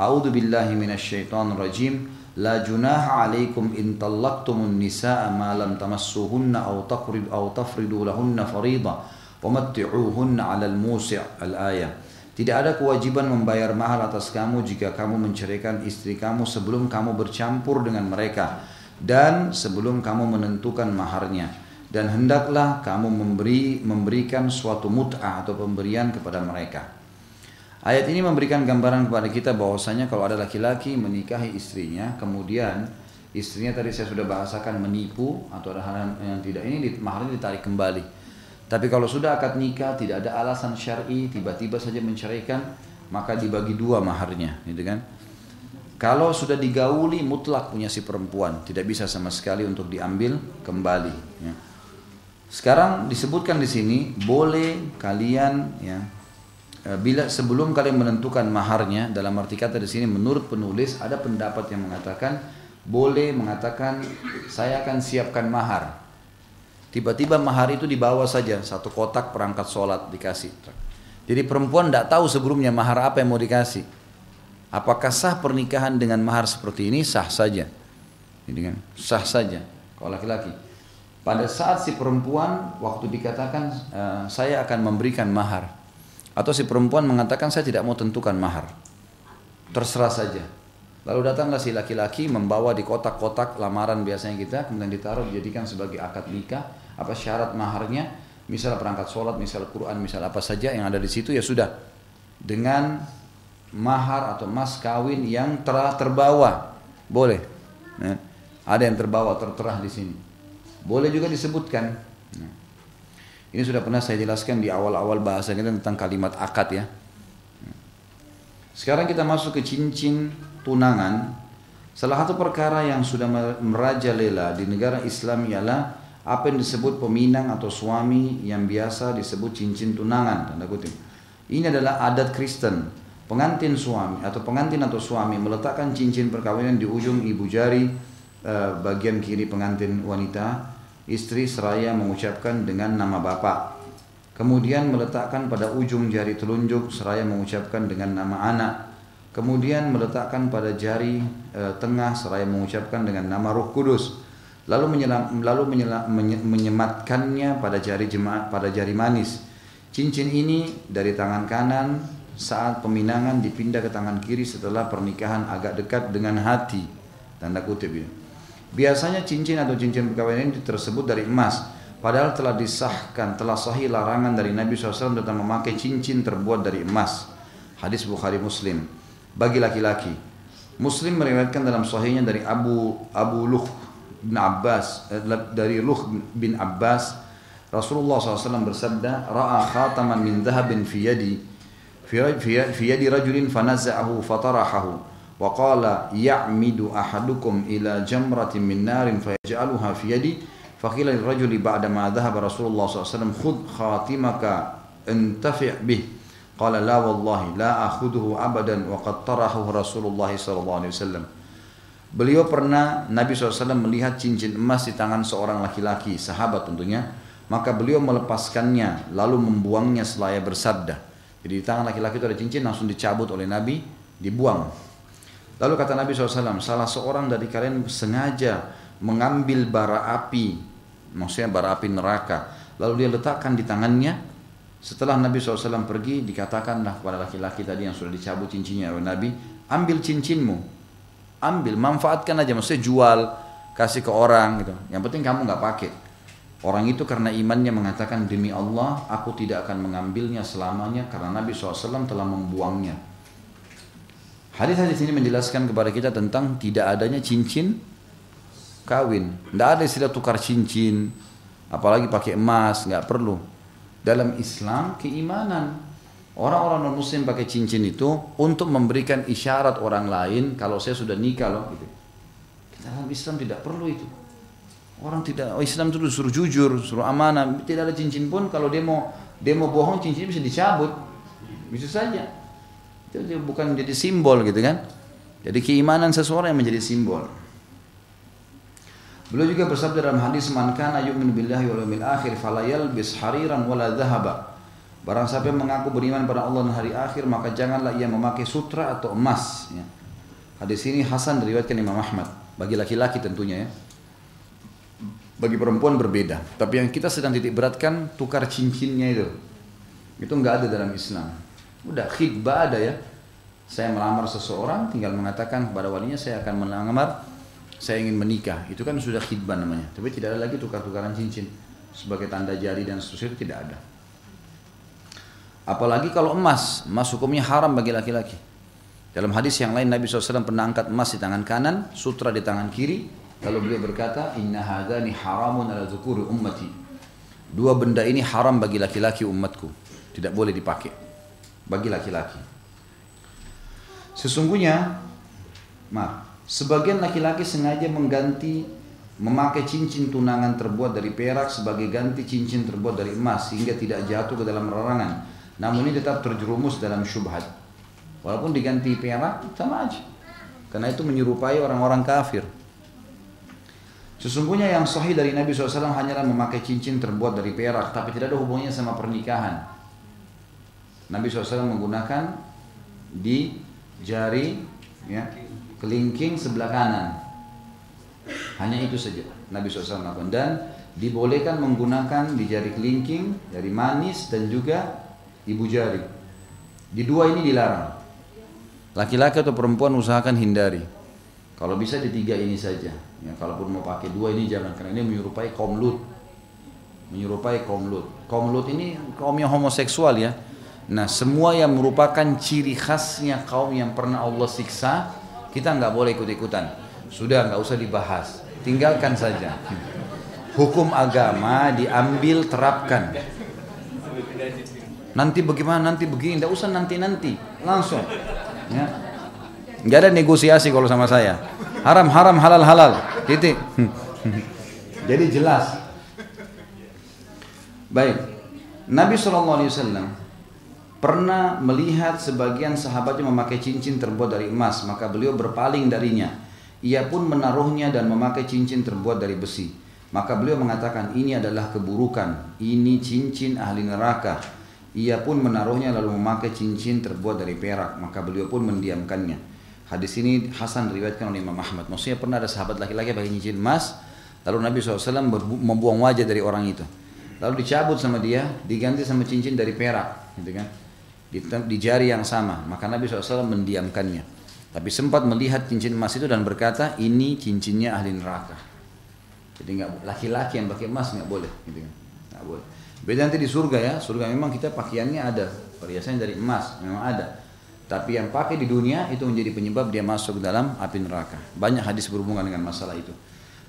A'udzu billahi minasyaitonir rajim. La junaha 'alaikum in talaqtumun nisaa ma lam tamassuhunna aw taqrib aw tafridu lahunna fariida wa 'alal musi' al-ayah. Tidak ada kewajiban membayar mahal atas kamu jika kamu menceraikan istri kamu sebelum kamu bercampur dengan mereka dan sebelum kamu menentukan maharnya dan hendaklah kamu memberi memberikan suatu mut'ah atau pemberian kepada mereka. Ayat ini memberikan gambaran kepada kita bahwasanya kalau ada laki-laki menikahi istrinya, kemudian istrinya tadi saya sudah bahasakan menipu atau ada hal yang tidak ini maharnya ditarik kembali. Tapi kalau sudah akad nikah tidak ada alasan syar'i tiba-tiba saja menceraikan maka dibagi dua maharnya, gitu kan? Kalau sudah digauli mutlak punya si perempuan tidak bisa sama sekali untuk diambil kembali. Ya. Sekarang disebutkan di sini boleh kalian ya Eh, bila sebelum kalian menentukan maharnya dalam arti kata di sini menurut penulis ada pendapat yang mengatakan boleh mengatakan saya akan siapkan mahar tiba-tiba mahar itu dibawa saja satu kotak perangkat sholat dikasih jadi perempuan tidak tahu sebelumnya mahar apa yang mau dikasih apakah sah pernikahan dengan mahar seperti ini? Sah saja. Ini kan sah saja. Kalau laki-laki. Pada saat si perempuan waktu dikatakan uh, saya akan memberikan mahar. Atau si perempuan mengatakan saya tidak mau tentukan mahar. Terserah saja. Lalu datanglah si laki-laki membawa di kotak-kotak lamaran biasanya kita kemudian ditaruh dijadikan sebagai akad nikah. Apa syarat maharnya? Misal perangkat sholat misal Quran misal apa saja yang ada di situ ya sudah. Dengan mahar atau mas kawin yang telah terbawa boleh ya. ada yang terbawa tertera di sini boleh juga disebutkan ya. Ini sudah pernah saya jelaskan di awal-awal bahasa kita tentang kalimat akad ya. Sekarang kita masuk ke cincin tunangan. Salah satu perkara yang sudah merajalela di negara Islam ialah apa yang disebut peminang atau suami yang biasa disebut cincin tunangan. Tanda kutip. Ini adalah adat Kristen. Pengantin suami atau pengantin atau suami meletakkan cincin perkawinan di ujung ibu jari eh, bagian kiri pengantin wanita istri seraya mengucapkan dengan nama bapak. Kemudian meletakkan pada ujung jari telunjuk seraya mengucapkan dengan nama anak. Kemudian meletakkan pada jari e, tengah seraya mengucapkan dengan nama Roh Kudus. lalu menyelam, lalu menyelam, menyematkannya pada jari jemaat pada jari manis. Cincin ini dari tangan kanan saat peminangan dipindah ke tangan kiri setelah pernikahan agak dekat dengan hati. Tanda kutip ini. Biasanya cincin atau cincin perkawinan ini tersebut dari emas. Padahal telah disahkan, telah sahih larangan dari Nabi SAW tentang memakai cincin terbuat dari emas. Hadis Bukhari Muslim. Bagi laki-laki. Muslim meriwayatkan dalam sahihnya dari Abu Abu Luh bin Abbas eh, dari Luh bin Abbas Rasulullah SAW bersabda ra'a khataman min dhahabin fi yadi fi yadi rajulin fanaza'ahu fatarahahu وقال يعمد أحدكم إلى جمرة من نار فيجعلها في يدي فقيل للرجل بعدما ذهب رسول الله صلى الله عليه وسلم خذ خاتمك انتفع به قال لا والله لا أخذه أبدا وقد طرحه رسول الله صلى الله عليه وسلم Beliau pernah Nabi SAW melihat cincin emas di tangan seorang laki-laki, sahabat tentunya. Maka beliau melepaskannya, lalu membuangnya selaya bersabda. Jadi di tangan laki-laki itu ada cincin, langsung dicabut oleh Nabi, dibuang. Lalu kata Nabi SAW, salah seorang dari kalian sengaja mengambil bara api, maksudnya bara api neraka, lalu dia letakkan di tangannya. Setelah Nabi SAW pergi, dikatakanlah kepada laki-laki tadi yang sudah dicabut cincinnya oleh Nabi, ambil cincinmu, ambil, manfaatkan aja, maksudnya jual, kasih ke orang gitu. Yang penting kamu nggak pakai. Orang itu karena imannya mengatakan demi Allah, aku tidak akan mengambilnya selamanya karena Nabi SAW telah membuangnya. Hadis-hadis ini menjelaskan kepada kita tentang tidak adanya cincin kawin. Tidak ada istilah tukar cincin, apalagi pakai emas, nggak perlu. Dalam Islam keimanan orang-orang non Muslim pakai cincin itu untuk memberikan isyarat orang lain kalau saya sudah nikah loh. Gitu. Dalam Islam tidak perlu itu. Orang tidak, oh Islam itu suruh jujur, suruh amanah. Tidak ada cincin pun kalau dia mau dia mau bohong cincin bisa dicabut, bisa saja. Itu bukan menjadi simbol gitu kan. Jadi keimanan seseorang yang menjadi simbol. Beliau juga bersabda dalam hadis man kana yu'minu billahi wal yawmil akhir fala yalbis hariran wala dhahaba. Barang siapa mengaku beriman pada Allah dan hari akhir maka janganlah ia memakai sutra atau emas ya. Hadis ini Hasan diriwayatkan Imam Ahmad bagi laki-laki tentunya ya. Bagi perempuan berbeda. Tapi yang kita sedang titik beratkan tukar cincinnya itu. Itu enggak ada dalam Islam. Udah khidbah ada ya. Saya melamar seseorang tinggal mengatakan kepada walinya saya akan melamar saya ingin menikah. Itu kan sudah khidbah namanya. Tapi tidak ada lagi tukar-tukaran cincin sebagai tanda jari dan seterusnya tidak ada. Apalagi kalau emas, emas hukumnya haram bagi laki-laki. Dalam hadis yang lain Nabi SAW pernah angkat emas di tangan kanan, sutra di tangan kiri. Lalu beliau berkata, Inna hadani haramun ala zukuri ummati. Dua benda ini haram bagi laki-laki umatku. Tidak boleh dipakai bagi laki-laki. Sesungguhnya, maaf, sebagian laki-laki sengaja mengganti memakai cincin tunangan terbuat dari perak sebagai ganti cincin terbuat dari emas sehingga tidak jatuh ke dalam larangan. Namun ini tetap terjerumus dalam syubhat. Walaupun diganti perak sama aja. Karena itu menyerupai orang-orang kafir. Sesungguhnya yang sahih dari Nabi SAW hanyalah memakai cincin terbuat dari perak, tapi tidak ada hubungannya sama pernikahan. Nabi SAW menggunakan di jari ya, kelingking sebelah kanan. Hanya itu saja Nabi SAW melakukan. Dan dibolehkan menggunakan di jari kelingking, jari manis dan juga ibu jari. Di dua ini dilarang. Laki-laki atau perempuan usahakan hindari. Kalau bisa di tiga ini saja. Ya, kalaupun mau pakai dua ini jangan karena ini menyerupai kaum Lut. Menyerupai kaum Lut. Kaum Lut ini kaum yang homoseksual ya Nah semua yang merupakan ciri khasnya kaum yang pernah Allah siksa kita nggak boleh ikut-ikutan. Sudah nggak usah dibahas, tinggalkan saja. Hukum agama diambil terapkan. Nanti bagaimana? Nanti begini, nggak usah nanti-nanti, langsung. Ya. Nggak ada negosiasi kalau sama saya. Haram haram halal halal. Titik. [LAUGHS] Jadi jelas. Baik. Nabi Wasallam pernah melihat sebagian sahabatnya memakai cincin terbuat dari emas, maka beliau berpaling darinya. Ia pun menaruhnya dan memakai cincin terbuat dari besi. Maka beliau mengatakan, ini adalah keburukan, ini cincin ahli neraka. Ia pun menaruhnya lalu memakai cincin terbuat dari perak, maka beliau pun mendiamkannya. Hadis ini Hasan riwayatkan oleh Imam Ahmad. Maksudnya pernah ada sahabat laki-laki pakai cincin emas, Lalu Nabi SAW membuang wajah dari orang itu. Lalu dicabut sama dia, diganti sama cincin dari perak, gitu kan? Di, di jari yang sama. Maka Nabi SAW mendiamkannya. Tapi sempat melihat cincin emas itu dan berkata, ini cincinnya ahli neraka. Jadi nggak laki-laki yang pakai emas nggak boleh, gitu kan? Nggak boleh. Beda nanti di surga ya, surga memang kita pakaiannya ada, perhiasannya dari emas, memang ada. Tapi yang pakai di dunia itu menjadi penyebab dia masuk dalam api neraka. Banyak hadis berhubungan dengan masalah itu.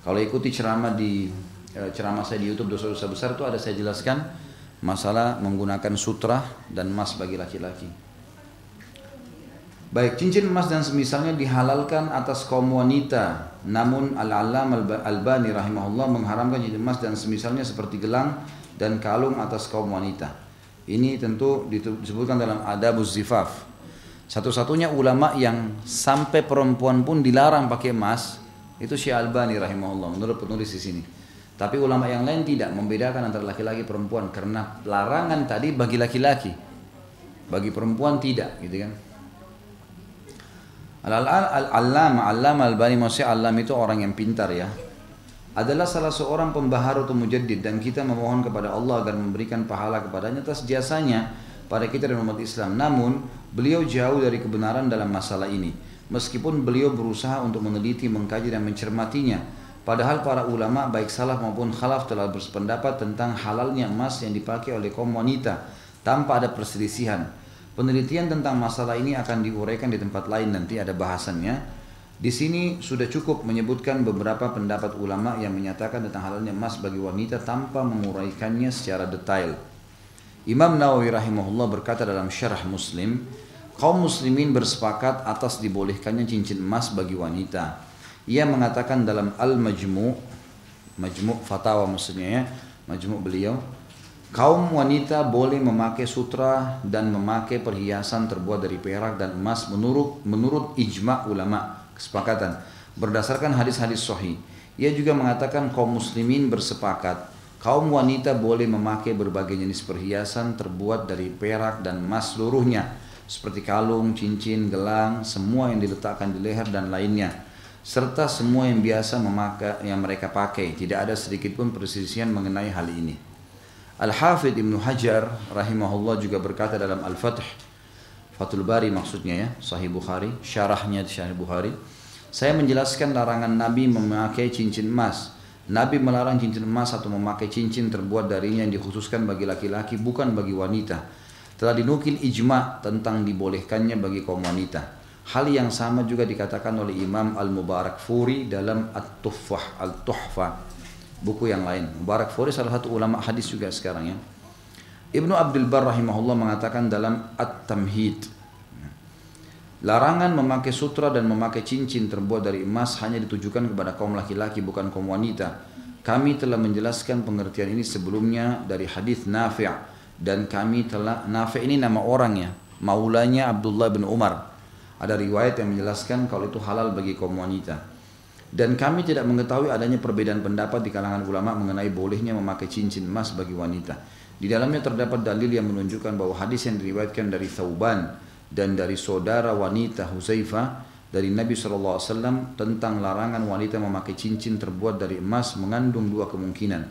Kalau ikuti ceramah di eh, ceramah saya di YouTube dosa-dosa besar itu ada saya jelaskan masalah menggunakan sutra dan emas bagi laki-laki. Baik, cincin emas dan semisalnya dihalalkan atas kaum wanita. Namun Al-Allam Al-Bani rahimahullah mengharamkan cincin emas dan semisalnya seperti gelang dan kalung atas kaum wanita. Ini tentu disebutkan dalam Adabuz Zifaf satu-satunya ulama yang sampai perempuan pun dilarang pakai emas itu Syekh Albani rahimahullah menurut penulis di sini. Tapi ulama yang lain tidak membedakan antara laki-laki perempuan karena larangan tadi bagi laki-laki. Bagi perempuan tidak, gitu kan. Al-Allama, Allama Al-Bani maksudnya Allam itu orang yang pintar ya. Adalah salah seorang pembaharu atau mujaddid dan kita memohon kepada Allah agar memberikan pahala kepadanya atas jasanya pada kita dan umat Islam. Namun beliau jauh dari kebenaran dalam masalah ini. Meskipun beliau berusaha untuk meneliti, mengkaji dan mencermatinya. Padahal para ulama baik salaf maupun khalaf telah bersependapat tentang halalnya emas yang dipakai oleh kaum wanita tanpa ada perselisihan. Penelitian tentang masalah ini akan diuraikan di tempat lain nanti ada bahasannya. Di sini sudah cukup menyebutkan beberapa pendapat ulama yang menyatakan tentang halalnya emas bagi wanita tanpa menguraikannya secara detail. Imam Nawawi rahimahullah berkata dalam syarah Muslim, kaum muslimin bersepakat atas dibolehkannya cincin emas bagi wanita. Ia mengatakan dalam Al-Majmu' Majmu' Fatawa maksudnya ya, Majmu' beliau, kaum wanita boleh memakai sutra dan memakai perhiasan terbuat dari perak dan emas menurut menurut ijma' ulama kesepakatan berdasarkan hadis-hadis sahih. Ia juga mengatakan kaum muslimin bersepakat Kaum wanita boleh memakai berbagai jenis perhiasan terbuat dari perak dan emas seluruhnya, seperti kalung, cincin, gelang, semua yang diletakkan di leher dan lainnya, serta semua yang biasa memakai yang mereka pakai. Tidak ada sedikit pun perselisihan mengenai hal ini. Al-Hafidh Ibnu Hajar rahimahullah juga berkata dalam Al-Fath Fathul Bari maksudnya ya, Sahih Bukhari, syarahnya Sahih Bukhari. Saya menjelaskan larangan Nabi memakai cincin emas Nabi melarang cincin emas atau memakai cincin terbuat darinya yang dikhususkan bagi laki-laki bukan bagi wanita. Telah dinukil ijma tentang dibolehkannya bagi kaum wanita. Hal yang sama juga dikatakan oleh Imam Al-Mubarak Furi dalam At-Tuffah Al-Tuhfa buku yang lain. Mubarak Furi salah satu ulama hadis juga sekarang ya. Ibnu Abdul Bar rahimahullah mengatakan dalam At-Tamhid Larangan memakai sutra dan memakai cincin terbuat dari emas hanya ditujukan kepada kaum laki-laki bukan kaum wanita. Kami telah menjelaskan pengertian ini sebelumnya dari hadis Nafi' dan kami telah Nafi' ini nama orangnya, maulanya Abdullah bin Umar. Ada riwayat yang menjelaskan kalau itu halal bagi kaum wanita. Dan kami tidak mengetahui adanya perbedaan pendapat di kalangan ulama mengenai bolehnya memakai cincin emas bagi wanita. Di dalamnya terdapat dalil yang menunjukkan bahwa hadis yang diriwayatkan dari Thauban dan dari saudara wanita Huzaifah dari Nabi SAW tentang larangan wanita memakai cincin terbuat dari emas mengandung dua kemungkinan.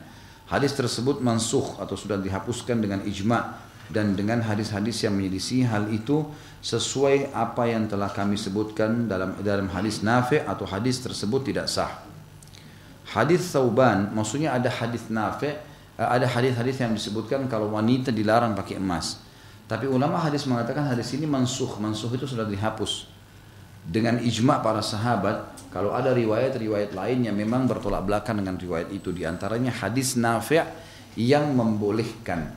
Hadis tersebut mansuh atau sudah dihapuskan dengan ijma dan dengan hadis-hadis yang menyelisih hal itu sesuai apa yang telah kami sebutkan dalam dalam hadis Nafi atau hadis tersebut tidak sah. Hadis Sauban maksudnya ada hadis Nafi ada hadis-hadis yang disebutkan kalau wanita dilarang pakai emas. Tapi ulama hadis mengatakan hadis ini mansuh. Mansuh itu sudah dihapus. Dengan ijma para sahabat, kalau ada riwayat-riwayat lain yang memang bertolak belakang dengan riwayat itu. Di antaranya hadis nafi' yang membolehkan.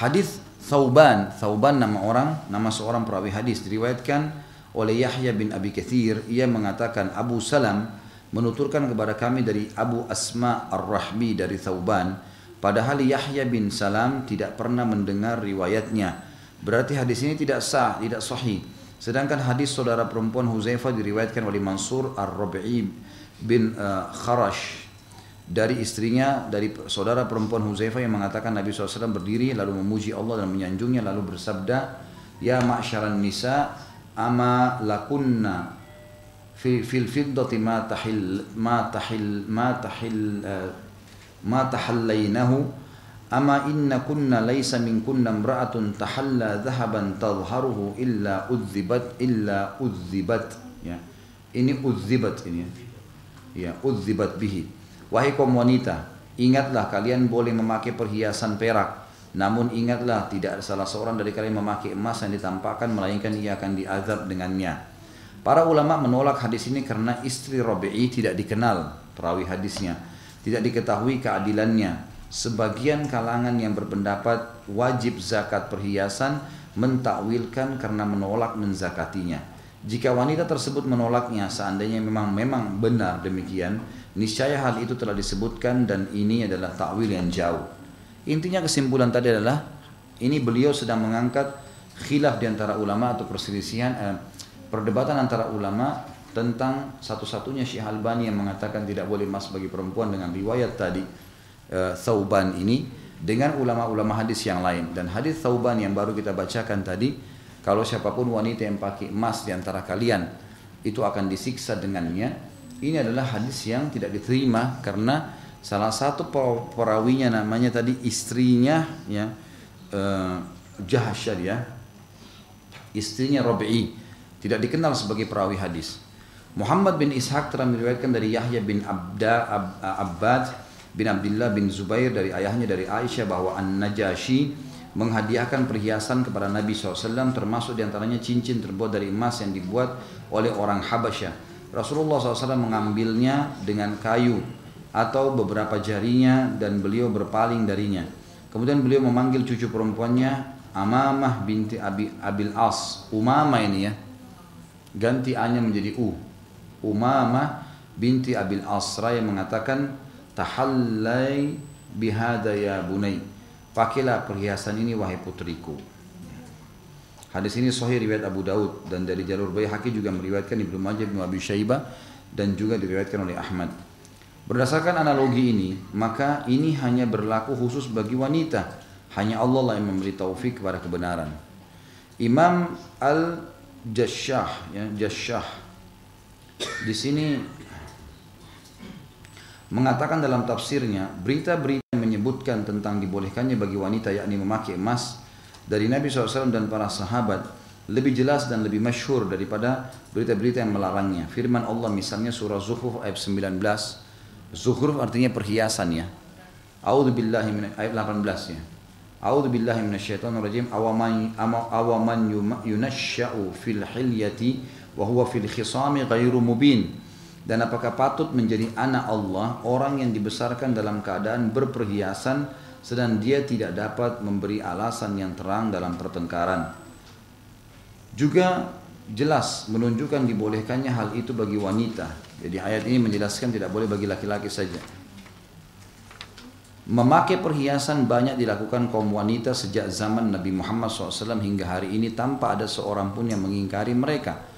Hadis Thauban, Thauban nama orang, nama seorang perawi hadis diriwayatkan oleh Yahya bin Abi Kathir. Ia mengatakan Abu Salam menuturkan kepada kami dari Abu Asma Ar-Rahbi dari Thauban Padahal Yahya bin Salam tidak pernah mendengar riwayatnya. Berarti hadis ini tidak sah, tidak sahih. Sedangkan hadis saudara perempuan Huzaifa diriwayatkan oleh Mansur Ar-Rabi'i bin uh, Kharash dari istrinya dari saudara perempuan Huzaifa yang mengatakan Nabi SAW berdiri lalu memuji Allah dan menyanjungnya lalu bersabda ya ma'syaran nisa ama lakunna fil fil fiddati ma tahil ma tahil ma tahil eh, ma tahallainahu ama inna kunna laysa min kunna imra'atun tahalla dhahaban tadharuhu illa udzibat illa udzibat ya. Ini udzibat ini ya, ya udzibat bihi. Wahai kaum wanita ingatlah kalian boleh memakai perhiasan perak. Namun ingatlah tidak ada salah seorang dari kalian memakai emas yang ditampakkan melainkan ia akan diazab dengannya. Para ulama menolak hadis ini karena istri Rabi'i tidak dikenal perawi hadisnya tidak diketahui keadilannya sebagian kalangan yang berpendapat wajib zakat perhiasan mentakwilkan karena menolak menzakatinya. Jika wanita tersebut menolaknya seandainya memang memang benar demikian, niscaya hal itu telah disebutkan dan ini adalah takwil yang jauh. Intinya kesimpulan tadi adalah ini beliau sedang mengangkat khilaf di antara ulama atau perselisihan eh, perdebatan antara ulama tentang satu-satunya Syekh Albani yang mengatakan tidak boleh emas bagi perempuan dengan riwayat tadi uh, Thauban ini dengan ulama-ulama hadis yang lain. Dan hadis Thauban yang baru kita bacakan tadi kalau siapa pun wanita yang pakai emas di antara kalian itu akan disiksa dengannya. Ini adalah hadis yang tidak diterima karena salah satu perawinya namanya tadi istrinya ya uh, Jahasyah ya istrinya Rabi'i. Tidak dikenal sebagai perawi hadis Muhammad bin Ishaq telah meriwayatkan dari Yahya bin Abda Ab, Abbad bin Abdullah bin Zubair dari ayahnya dari Aisyah bahwa An-Najashi menghadiahkan perhiasan kepada Nabi SAW termasuk di antaranya cincin terbuat dari emas yang dibuat oleh orang Habasyah. Rasulullah SAW mengambilnya dengan kayu atau beberapa jarinya dan beliau berpaling darinya. Kemudian beliau memanggil cucu perempuannya Amamah binti Abi, Abil As. Umama ini ya. Ganti A-nya menjadi U. Umamah binti Abil As. Raya mengatakan tahallai bihada ya bunai. Pakailah perhiasan ini wahai putriku. Hadis ini sahih riwayat Abu Daud dan dari jalur Baihaqi juga meriwayatkan Ibnu Majah bin Abi Syaibah dan juga diriwayatkan oleh Ahmad. Berdasarkan analogi ini maka ini hanya berlaku khusus bagi wanita. Hanya Allah lah yang memberi taufik kepada kebenaran. Imam Al Jasyah ya Jasyah di sini mengatakan dalam tafsirnya berita-berita menyebutkan tentang dibolehkannya bagi wanita yakni memakai emas dari Nabi SAW dan para sahabat lebih jelas dan lebih masyhur daripada berita-berita yang melarangnya. Firman Allah misalnya surah Zuhruf ayat 19. Zuhruf artinya perhiasan ya. A'udzu billahi min ayat 18 ya. A'udzu billahi minasyaitonir rajim awaman awaman fil hilyati wa huwa fil khisami ghairu mubin. Dan apakah patut menjadi anak Allah orang yang dibesarkan dalam keadaan berperhiasan sedang dia tidak dapat memberi alasan yang terang dalam pertengkaran. Juga jelas menunjukkan dibolehkannya hal itu bagi wanita. Jadi ayat ini menjelaskan tidak boleh bagi laki-laki saja. Memakai perhiasan banyak dilakukan kaum wanita sejak zaman Nabi Muhammad SAW hingga hari ini tanpa ada seorang pun yang mengingkari mereka.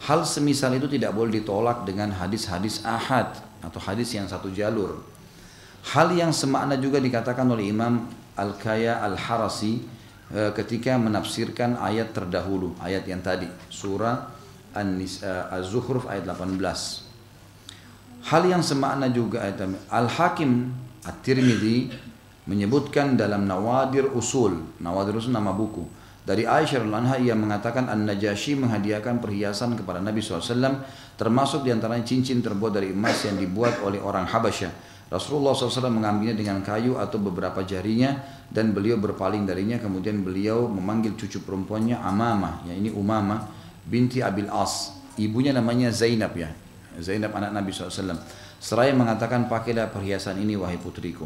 Hal semisal itu tidak boleh ditolak dengan hadis-hadis ahad atau hadis yang satu jalur. Hal yang semakna juga dikatakan oleh Imam Al-Kaya Al-Harasi eh, ketika menafsirkan ayat terdahulu, ayat yang tadi, surah eh, Az-Zukhruf ayat 18. Hal yang semakna juga Al-Hakim At-Tirmidzi menyebutkan dalam Nawadir Usul, Nawadir Usul nama buku, dari Aisyah anha ia mengatakan An-Najasyi menghadiahkan perhiasan kepada Nabi SAW termasuk di antaranya cincin terbuat dari emas yang dibuat oleh orang Habasyah. Rasulullah SAW mengambilnya dengan kayu atau beberapa jarinya dan beliau berpaling darinya. Kemudian beliau memanggil cucu perempuannya Amamah ya ini Umamah binti Abil As. Ibunya namanya Zainab ya. Zainab anak Nabi SAW seraya mengatakan pakailah perhiasan ini wahai putriku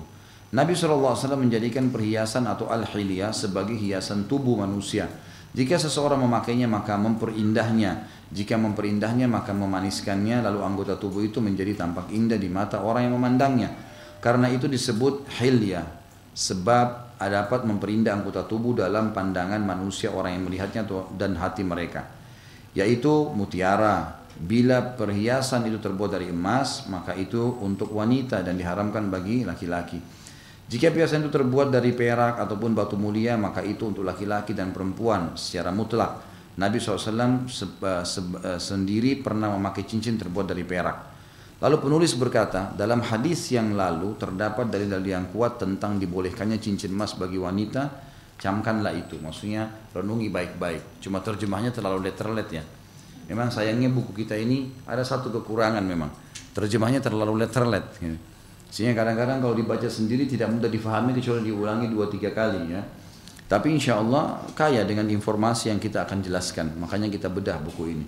Nabi SAW menjadikan perhiasan atau al-hilya sebagai hiasan tubuh manusia. Jika seseorang memakainya maka memperindahnya. Jika memperindahnya maka memaniskannya lalu anggota tubuh itu menjadi tampak indah di mata orang yang memandangnya. Karena itu disebut hilya. Sebab dapat memperindah anggota tubuh dalam pandangan manusia orang yang melihatnya dan hati mereka. Yaitu mutiara, Bila perhiasan itu terbuat dari emas, maka itu untuk wanita dan diharamkan bagi laki-laki. Jika perhiasan itu terbuat dari perak ataupun batu mulia, maka itu untuk laki-laki dan perempuan secara mutlak. Nabi SAW se se sendiri pernah memakai cincin terbuat dari perak. Lalu penulis berkata, dalam hadis yang lalu terdapat dalil-dalil yang kuat tentang dibolehkannya cincin emas bagi wanita, camkanlah itu. Maksudnya renungi baik-baik. Cuma terjemahnya terlalu letterlet ya. Memang sayangnya buku kita ini ada satu kekurangan memang. Terjemahnya terlalu letterlet. Ya. Sehingga kadang-kadang kalau dibaca sendiri tidak mudah difahami kecuali diulangi dua tiga kali ya. Tapi insya Allah kaya dengan informasi yang kita akan jelaskan. Makanya kita bedah buku ini.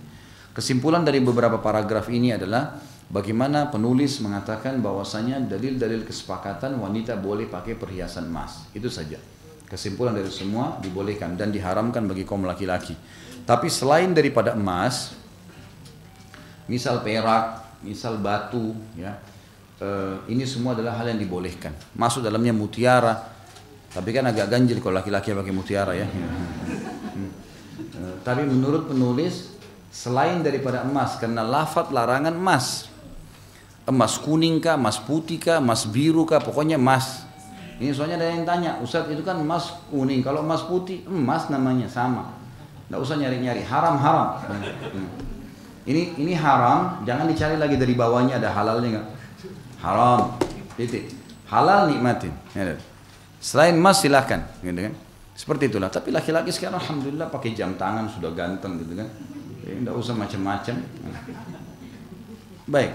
Kesimpulan dari beberapa paragraf ini adalah bagaimana penulis mengatakan bahwasanya dalil-dalil kesepakatan wanita boleh pakai perhiasan emas. Itu saja. Kesimpulan dari semua dibolehkan dan diharamkan bagi kaum laki-laki. Tapi selain daripada emas, misal perak, misal batu, ya, eh, ini semua adalah hal yang dibolehkan. Masuk dalamnya mutiara, tapi kan agak ganjil kalau laki-laki pakai mutiara ya. Hmm. Eh, tapi menurut penulis selain daripada emas karena lafat larangan emas. Emas kuning kah, emas putih kah, emas biru kah, pokoknya emas. Ini soalnya ada yang tanya, Ustaz itu kan emas kuning, kalau emas putih emas namanya sama. Tidak usah nyari-nyari, haram-haram. Hmm. Ini ini haram, jangan dicari lagi dari bawahnya ada halalnya enggak? Haram, titik. Halal nikmatin. Ya, Selain emas silahkan, gitu kan? Seperti itulah. Tapi laki-laki sekarang alhamdulillah pakai jam tangan sudah ganteng gitu kan. Tidak usah macam-macam. Baik.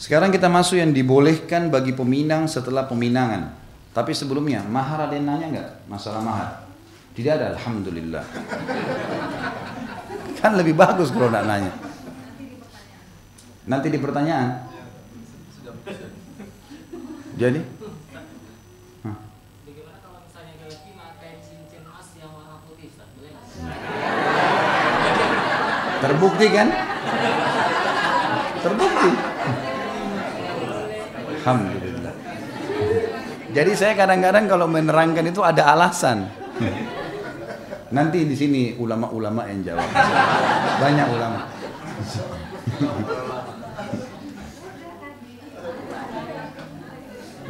Sekarang kita masuk yang dibolehkan bagi peminang setelah peminangan. Tapi sebelumnya, mahar ada yang nanya nggak masalah mahar? Tidak ada, alhamdulillah. [LAUGHS] kan lebih bagus kalau nggak nanya. Nanti di pertanyaan. Jadi? Terbukti kan? Terbukti. Alhamdulillah. Jadi saya kadang-kadang kalau menerangkan itu ada alasan. Nanti di sini ulama-ulama yang jawab. Banyak ulama.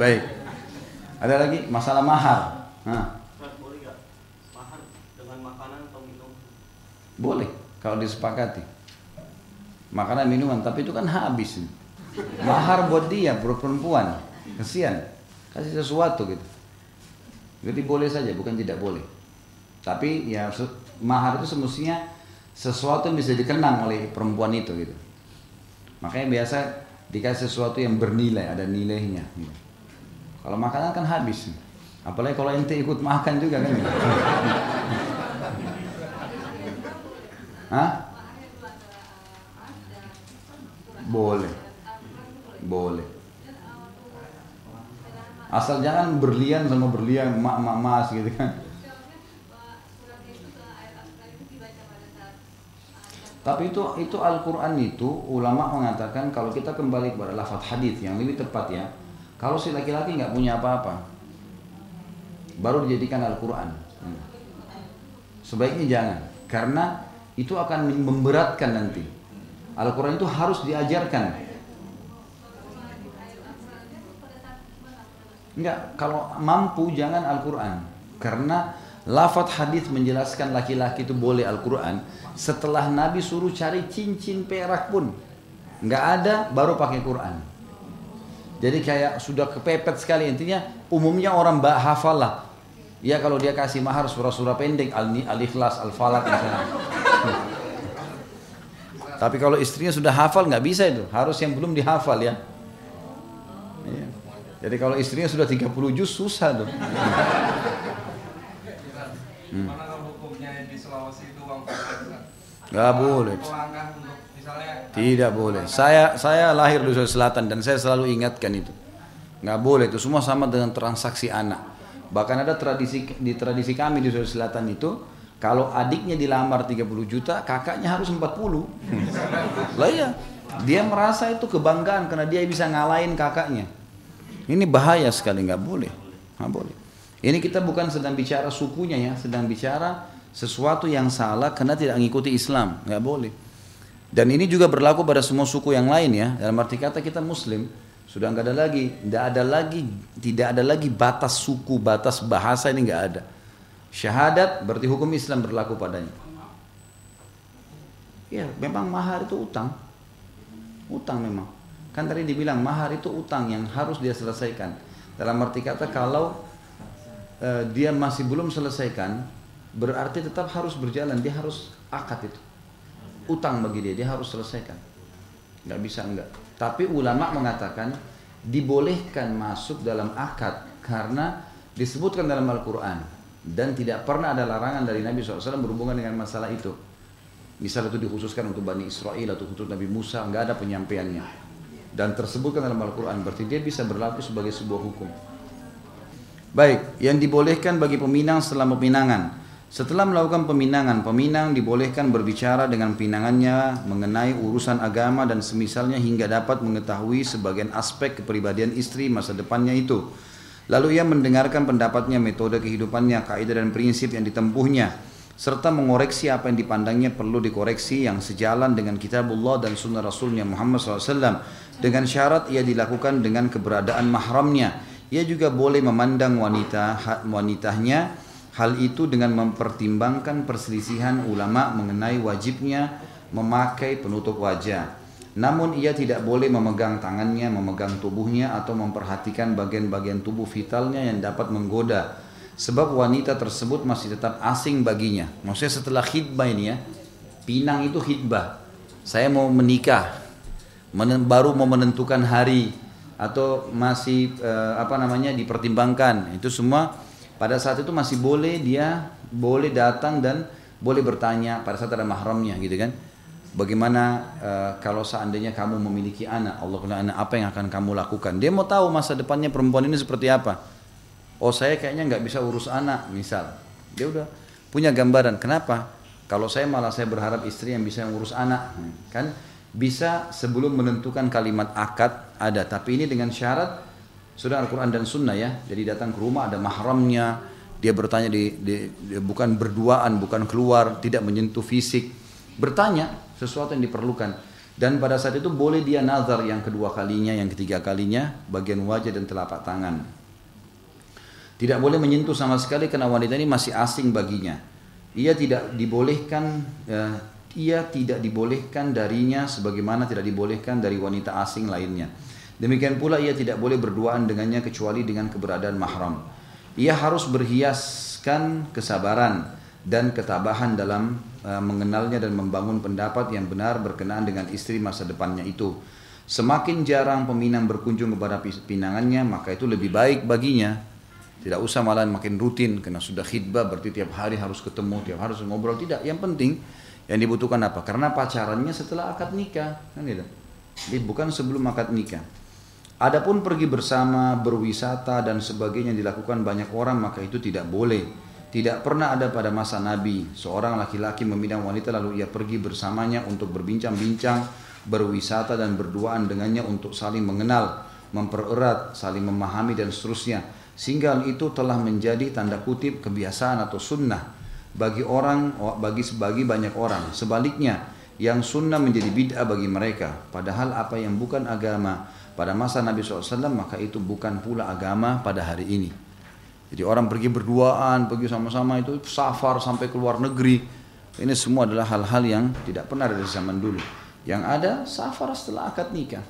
Baik. Ada lagi masalah mahar. Nah. Boleh kalau disepakati. Makanan minuman, tapi itu kan habis. Mahar buat dia, buat perempuan. Kesian. Kasih sesuatu gitu. Jadi boleh saja, bukan tidak boleh. Tapi ya mahar itu semestinya sesuatu yang bisa dikenang oleh perempuan itu gitu. Makanya biasa dikasih sesuatu yang bernilai, ada nilainya. Gitu. Kalau makanan kan habis. Apalagi kalau ente ikut makan juga kan. Hah? Boleh. Boleh. Asal jangan berlian sama berlian mak-mak mas gitu kan. Tapi itu itu Al-Qur'an itu ulama mengatakan kalau kita kembali kepada lafaz hadis yang lebih tepat ya. Kalau si laki-laki nggak punya apa-apa baru dijadikan Al-Qur'an. Sebaiknya jangan karena itu akan memberatkan nanti. Al-Quran itu harus diajarkan. Enggak, kalau mampu jangan Al-Quran. Karena lafat hadis menjelaskan laki-laki itu boleh Al-Quran. Setelah Nabi suruh cari cincin perak pun. Enggak ada, baru pakai Quran. Jadi kayak sudah kepepet sekali. Intinya umumnya orang hafal lah. Ya kalau dia kasih mahar surah-surah pendek, Al-Ikhlas, Al-Falaq misalnya. [LAUGHS] Tapi kalau istrinya sudah hafal nggak bisa itu, harus yang belum dihafal ya. Iya. Jadi kalau istrinya sudah 30 juz susah tuh. Hmm. Gak boleh. Tidak boleh. Saya saya lahir di Sulawesi Selatan dan saya selalu ingatkan itu. Nggak boleh itu semua sama dengan transaksi anak. Bahkan ada tradisi di tradisi kami di Sulawesi Selatan itu kalau adiknya dilamar 30 juta, kakaknya harus 40. Lah iya, dia merasa itu kebanggaan karena dia bisa ngalahin kakaknya. Ini bahaya sekali, nggak boleh. Nggak boleh. Ini kita bukan sedang bicara sukunya ya, sedang bicara sesuatu yang salah karena tidak mengikuti Islam, nggak boleh. Dan ini juga berlaku pada semua suku yang lain ya. Dalam arti kata kita Muslim, sudah nggak ada lagi, tidak ada lagi, tidak ada lagi batas suku, batas bahasa ini nggak ada. Syahadat berarti hukum Islam berlaku padanya. Ya, memang mahar itu utang. Utang memang. Kan tadi dibilang mahar itu utang yang harus dia selesaikan. Dalam arti kata kalau uh, dia masih belum selesaikan, berarti tetap harus berjalan. Dia harus akad itu. Utang bagi dia, dia harus selesaikan. Nggak bisa enggak. Tapi ulama mengatakan dibolehkan masuk dalam akad karena disebutkan dalam Al-Quran dan tidak pernah ada larangan dari Nabi SAW berhubungan dengan masalah itu. Misal itu dikhususkan untuk Bani Israel atau untuk Nabi Musa, nggak ada penyampaiannya. Dan tersebutkan dalam Al-Quran, berarti dia bisa berlaku sebagai sebuah hukum. Baik, yang dibolehkan bagi peminang setelah peminangan. Setelah melakukan peminangan, peminang dibolehkan berbicara dengan pinangannya mengenai urusan agama dan semisalnya hingga dapat mengetahui sebagian aspek kepribadian istri masa depannya itu. Lalu ia mendengarkan pendapatnya, metode kehidupannya, kaidah dan prinsip yang ditempuhnya serta mengoreksi apa yang dipandangnya perlu dikoreksi yang sejalan dengan kitabullah dan sunnah rasulnya Muhammad SAW dengan syarat ia dilakukan dengan keberadaan mahramnya ia juga boleh memandang wanita wanitanya hal itu dengan mempertimbangkan perselisihan ulama mengenai wajibnya memakai penutup wajah namun ia tidak boleh memegang tangannya memegang tubuhnya atau memperhatikan bagian-bagian tubuh vitalnya yang dapat menggoda Sebab wanita tersebut masih tetap asing baginya. Maksudnya setelah khidbah ini ya, pinang itu khidbah. Saya mau menikah, baru mau menentukan hari atau masih eh, apa namanya dipertimbangkan. Itu semua pada saat itu masih boleh dia boleh datang dan boleh bertanya. Pada saat ada mahramnya gitu kan. Bagaimana uh, kalau seandainya kamu memiliki anak, Allah anak apa yang akan kamu lakukan? Dia mau tahu masa depannya perempuan ini seperti apa. Oh saya kayaknya nggak bisa urus anak misal. Dia udah punya gambaran. Kenapa? Kalau saya malah saya berharap istri yang bisa ngurus anak kan? Bisa sebelum menentukan kalimat akad ada. Tapi ini dengan syarat sudah Al-Quran dan Sunnah ya. Jadi datang ke rumah ada mahramnya. Dia bertanya di, di, di bukan berduaan bukan keluar tidak menyentuh fisik. Bertanya sesuatu yang diperlukan. Dan pada saat itu boleh dia nazar yang kedua kalinya yang ketiga kalinya bagian wajah dan telapak tangan. Tidak boleh menyentuh sama sekali karena wanita ini masih asing baginya. Ia tidak dibolehkan ya, ia tidak dibolehkan darinya sebagaimana tidak dibolehkan dari wanita asing lainnya. Demikian pula ia tidak boleh berduaan dengannya kecuali dengan keberadaan mahram. Ia harus berhiaskan kesabaran dan ketabahan dalam uh, mengenalnya dan membangun pendapat yang benar berkenaan dengan istri masa depannya itu. Semakin jarang peminang berkunjung kepada pinangannya, maka itu lebih baik baginya tidak usah malah makin rutin karena sudah khidbah berarti tiap hari harus ketemu, tiap hari harus ngobrol. Tidak, yang penting yang dibutuhkan apa? Karena pacarannya setelah akad nikah, kan gitu. Jadi bukan sebelum akad nikah. Adapun pergi bersama, berwisata dan sebagainya dilakukan banyak orang maka itu tidak boleh. Tidak pernah ada pada masa Nabi. Seorang laki-laki meminang wanita lalu ia pergi bersamanya untuk berbincang-bincang, berwisata dan berduaan dengannya untuk saling mengenal, mempererat, saling memahami dan seterusnya. Sehingga itu telah menjadi tanda kutip kebiasaan atau sunnah bagi orang bagi sebagi banyak orang. Sebaliknya yang sunnah menjadi bid'ah bagi mereka. Padahal apa yang bukan agama pada masa Nabi SAW maka itu bukan pula agama pada hari ini jadi orang pergi berduaan pergi sama-sama itu safar sampai ke luar negeri ini semua adalah hal-hal yang tidak pernah ada di zaman dulu yang ada safar setelah akad nikah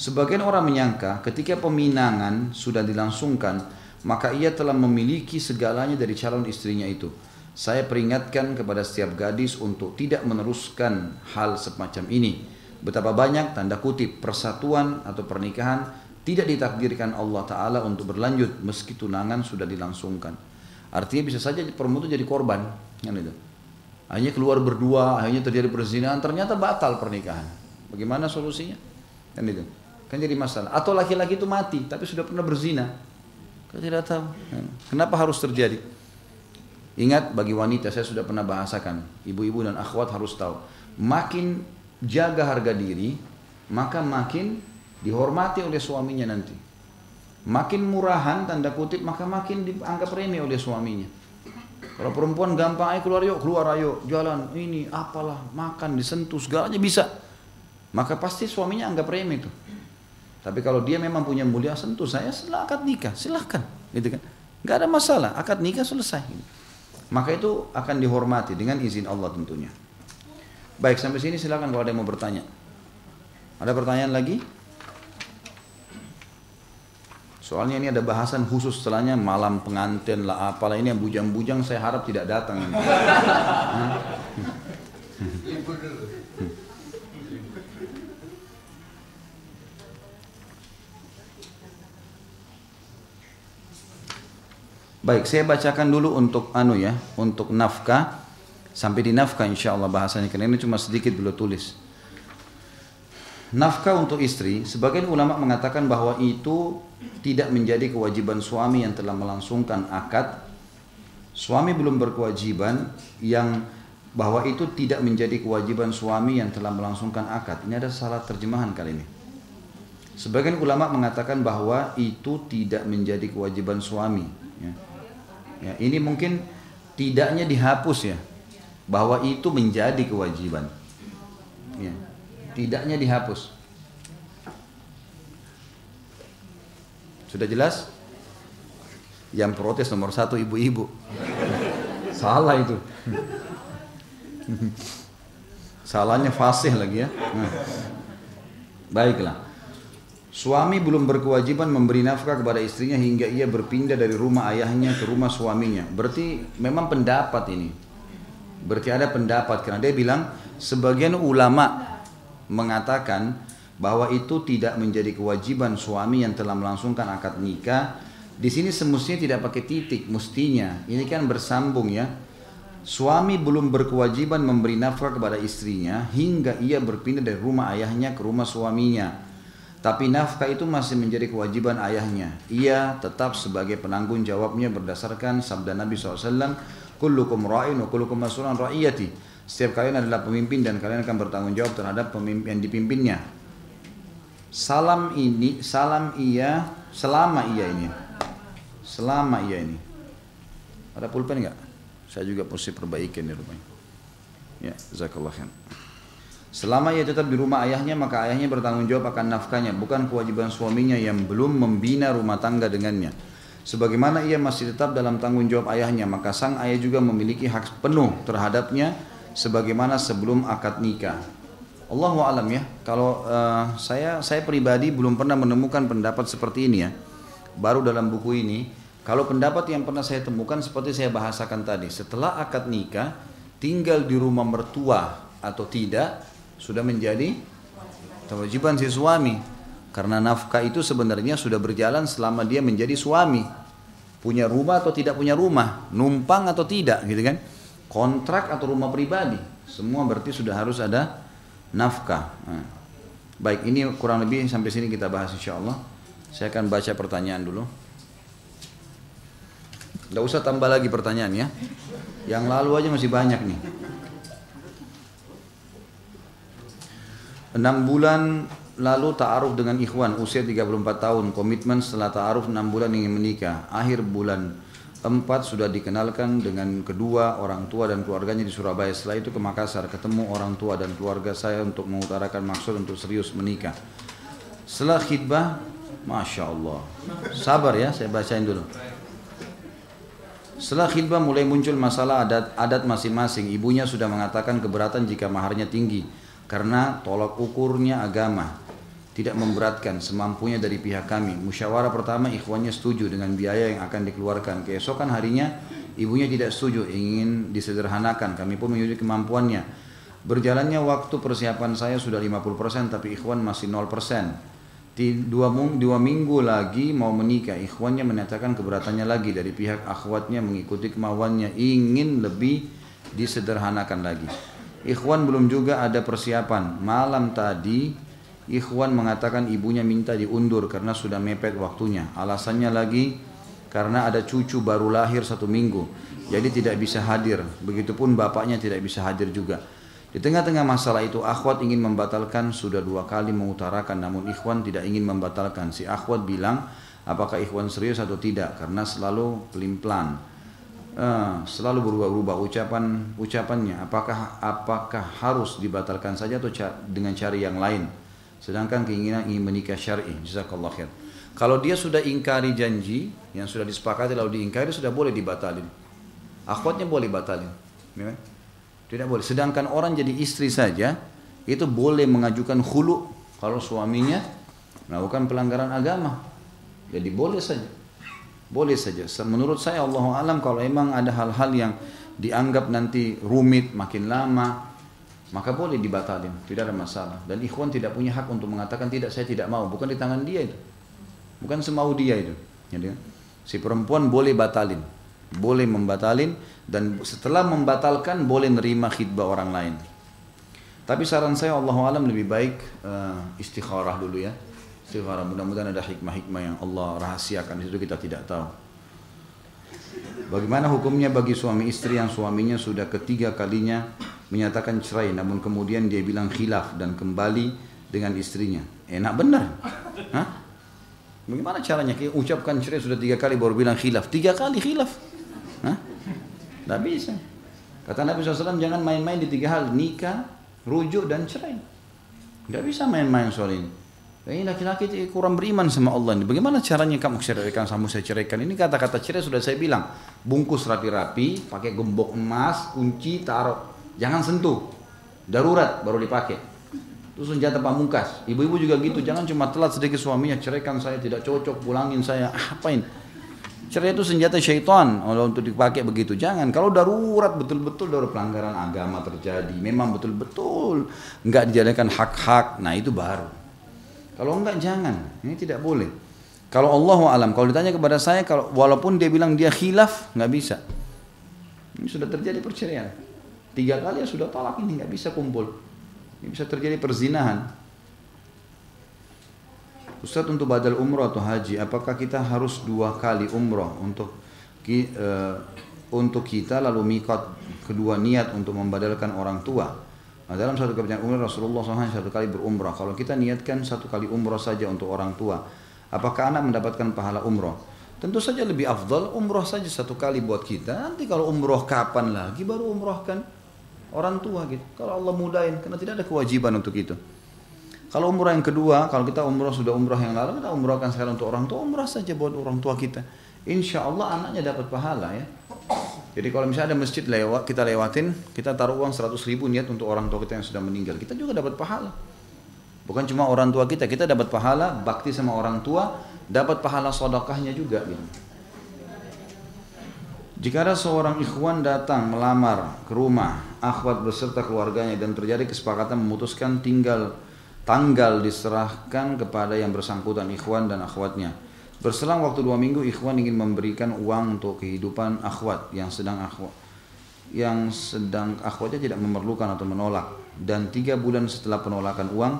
Sebagian orang menyangka ketika peminangan sudah dilangsungkan, maka ia telah memiliki segalanya dari calon istrinya itu. Saya peringatkan kepada setiap gadis untuk tidak meneruskan hal semacam ini. Betapa banyak tanda kutip persatuan atau pernikahan tidak ditakdirkan Allah Ta'ala untuk berlanjut meski tunangan sudah dilangsungkan. Artinya bisa saja perempuan itu jadi korban. Kan itu. Hanya keluar berdua, akhirnya terjadi perzinahan, ternyata batal pernikahan. Bagaimana solusinya? Kan itu. Kan jadi masalah. Atau laki-laki itu mati tapi sudah pernah berzina. Kita tidak tahu. Kenapa harus terjadi? Ingat bagi wanita saya sudah pernah bahasakan. Ibu-ibu dan akhwat harus tahu. Makin jaga harga diri, maka makin dihormati oleh suaminya nanti. Makin murahan tanda kutip maka makin dianggap remeh oleh suaminya. Kalau perempuan gampang ayo keluar yuk, keluar ayo, jalan, ini apalah, makan, disentuh segalanya bisa. Maka pasti suaminya anggap remeh itu. Tapi kalau dia memang punya mulia sentuh saya setelah akad nikah, silahkan, gitu kan? Gak ada masalah, akad nikah selesai. Maka itu akan dihormati dengan izin Allah tentunya. Baik, sampai sini silakan kalau ada yang mau bertanya. Ada pertanyaan lagi? Soalnya ini ada bahasan khusus setelahnya malam pengantin lah apalah ini yang bujang-bujang saya harap tidak datang. Baik, saya bacakan dulu untuk anu ya, untuk nafkah sampai di nafkah insya Allah bahasanya karena ini cuma sedikit beliau tulis. Nafkah untuk istri, sebagian ulama mengatakan bahwa itu tidak menjadi kewajiban suami yang telah melangsungkan akad. Suami belum berkewajiban yang bahwa itu tidak menjadi kewajiban suami yang telah melangsungkan akad. Ini ada salah terjemahan kali ini. Sebagian ulama mengatakan bahwa itu tidak menjadi kewajiban suami. Ya Ya, ini mungkin tidaknya dihapus ya, bahwa itu menjadi kewajiban. Ya, tidaknya dihapus. Sudah jelas? Yang protes nomor satu ibu-ibu. Salah itu. Salahnya fasih lagi ya. Baiklah. Suami belum berkewajiban memberi nafkah kepada istrinya hingga ia berpindah dari rumah ayahnya ke rumah suaminya. Berarti memang pendapat ini. Berarti ada pendapat karena dia bilang sebagian ulama mengatakan bahwa itu tidak menjadi kewajiban suami yang telah melangsungkan akad nikah. Di sini semestinya tidak pakai titik, mestinya. Ini kan bersambung ya. Suami belum berkewajiban memberi nafkah kepada istrinya hingga ia berpindah dari rumah ayahnya ke rumah suaminya. Tapi nafkah itu masih menjadi kewajiban ayahnya. Ia tetap sebagai penanggung jawabnya berdasarkan sabda Nabi SAW. Kullukum ra'in wa kullukum mas'ulan ra'iyati. Setiap kalian adalah pemimpin dan kalian akan bertanggung jawab terhadap pemimpin yang dipimpinnya. Salam ini, salam ia, selama ia ini. Selama ia ini. Ada pulpen enggak? Saya juga mesti perbaikin di rumah. Ya, jazakallah khair. Selama ia tetap di rumah ayahnya maka ayahnya bertanggung jawab akan nafkahnya bukan kewajiban suaminya yang belum membina rumah tangga dengannya. Sebagaimana ia masih tetap dalam tanggung jawab ayahnya maka sang ayah juga memiliki hak penuh terhadapnya sebagaimana sebelum akad nikah. Allah alam ya. Kalau uh, saya saya pribadi belum pernah menemukan pendapat seperti ini ya. Baru dalam buku ini kalau pendapat yang pernah saya temukan seperti saya bahasakan tadi, setelah akad nikah tinggal di rumah mertua atau tidak sudah menjadi kewajiban si suami karena nafkah itu sebenarnya sudah berjalan selama dia menjadi suami. Punya rumah atau tidak punya rumah. Numpang atau tidak gitu kan? Kontrak atau rumah pribadi. Semua berarti sudah harus ada nafkah. Nah. baik ini kurang lebih sampai sini kita bahas insya Allah saya akan baca pertanyaan dulu. Tidak usah tambah lagi pertanyaan ya. Yang lalu aja masih banyak nih. Enam bulan lalu ta'aruf dengan ikhwan usia 34 tahun. Komitmen setelah ta'aruf 6 bulan ingin menikah. Akhir bulan 4 sudah dikenalkan dengan kedua orang tua dan keluarganya di Surabaya. Setelah itu ke Makassar ketemu orang tua dan keluarga saya untuk mengutarakan maksud untuk serius menikah. Setelah khidbah Masya Allah. Sabar ya saya bacain dulu. Setelah khidbah mulai muncul masalah adat adat masing-masing. Ibunya sudah mengatakan keberatan jika maharnya tinggi karena tolak ukurnya agama tidak memberatkan semampunya dari pihak kami. Musyawarah pertama ikhwannya setuju dengan biaya yang akan dikeluarkan. Keesokan harinya ibunya tidak setuju, ingin disederhanakan. Kami pun menyetujui kemampuannya. Berjalannya waktu persiapan saya sudah 50% tapi ikhwan masih 0%. Di dua, dua minggu lagi mau menikah, ikhwannya menyatakan keberatannya lagi dari pihak akhwatnya mengikuti kemauannya ingin lebih disederhanakan lagi. Ikhwan belum juga ada persiapan. Malam tadi Ikhwan mengatakan ibunya minta diundur karena sudah mepet waktunya. Alasannya lagi karena ada cucu baru lahir satu minggu. Jadi tidak bisa hadir. Begitupun bapaknya tidak bisa hadir juga. Di tengah-tengah masalah itu akhwat ingin membatalkan sudah dua kali mengutarakan namun ikhwan tidak ingin membatalkan. Si akhwat bilang apakah ikhwan serius atau tidak karena selalu pelin-pelan. Uh, selalu berubah-ubah ucapan ucapannya apakah apakah harus dibatalkan saja atau dengan cari yang lain sedangkan keinginan ingin menikah syar'i jazakallah khair kalau dia sudah ingkari janji yang sudah disepakati lalu diingkari sudah boleh dibatalin akhwatnya boleh batalin ya. Kan? Tidak boleh. Sedangkan orang jadi istri saja itu boleh mengajukan khulu kalau suaminya melakukan pelanggaran agama. Jadi boleh saja. Boleh saja. Menurut saya Allah alam kalau emang ada hal-hal yang dianggap nanti rumit makin lama maka boleh dibatalin, tidak ada masalah. Dan ikhwan tidak punya hak untuk mengatakan tidak saya tidak mau, bukan di tangan dia itu. Bukan semau dia itu. Jadi, si perempuan boleh batalin, boleh membatalin dan setelah membatalkan boleh nerima khidbah orang lain. Tapi saran saya Allah alam lebih baik uh, istikharah dulu ya. Istikharah mudah-mudahan ada hikmah-hikmah yang Allah rahasiakan itu kita tidak tahu. Bagaimana hukumnya bagi suami istri yang suaminya sudah ketiga kalinya menyatakan cerai namun kemudian dia bilang khilaf dan kembali dengan istrinya. Enak benar. [LAUGHS] Hah? Bagaimana caranya? Kita ucapkan cerai sudah tiga kali baru bilang khilaf. Tiga kali khilaf. Hah? Tidak bisa. Kata Nabi SAW jangan main-main di tiga hal. Nikah, rujuk dan cerai. Tidak bisa main-main soal ini. Ini laki-laki kurang beriman sama Allah ini. Bagaimana caranya kamu ceraikan sama saya ceraikan? Ini kata-kata cerai sudah saya bilang. Bungkus rapi-rapi, pakai gembok emas, kunci, taruh. Jangan sentuh. Darurat baru dipakai. Itu senjata pamungkas. Ibu-ibu juga gitu. Jangan cuma telat sedikit suaminya. Ceraikan saya tidak cocok, pulangin saya. Apain? Cerai itu senjata syaitan kalau untuk dipakai begitu. Jangan. Kalau darurat betul-betul darurat pelanggaran agama terjadi. Memang betul-betul nggak dijadikan hak-hak. Nah itu baru. Kalau enggak jangan, ini tidak boleh. Kalau Allah alam, kalau ditanya kepada saya, kalau walaupun dia bilang dia khilaf, nggak bisa. Ini sudah terjadi perceraian. Tiga kali ya sudah tolak ini nggak bisa kumpul. Ini bisa terjadi perzinahan. Ustaz untuk badal umroh atau haji, apakah kita harus dua kali umroh untuk uh, untuk kita lalu mikot kedua niat untuk membadalkan orang tua? Nah, dalam satu kebijakan umrah Rasulullah SAW satu kali berumrah. Kalau kita niatkan satu kali umrah saja untuk orang tua, apakah anak mendapatkan pahala umrah? Tentu saja lebih afdal umrah saja satu kali buat kita. Nanti kalau umrah kapan lagi baru umrahkan orang tua gitu. Kalau Allah mudahin, karena tidak ada kewajiban untuk itu. Kalau umrah yang kedua, kalau kita umrah sudah umrah yang lalu, kita umrahkan sekarang untuk orang tua, umrah saja buat orang tua kita. Insya Allah anaknya dapat pahala ya. Jadi kalau misalnya ada masjid lewat, kita lewatin, kita taruh uang 100 ribu niat untuk orang tua kita yang sudah meninggal. Kita juga dapat pahala. Bukan cuma orang tua kita, kita dapat pahala, bakti sama orang tua, dapat pahala sodakahnya juga. Gitu. Jika ada seorang ikhwan datang melamar ke rumah akhwat beserta keluarganya dan terjadi kesepakatan memutuskan tinggal tanggal diserahkan kepada yang bersangkutan ikhwan dan akhwatnya Berselang waktu dua minggu, ikhwan ingin memberikan uang untuk kehidupan akhwat yang sedang akhwat yang sedang akhwatnya tidak memerlukan atau menolak dan tiga bulan setelah penolakan uang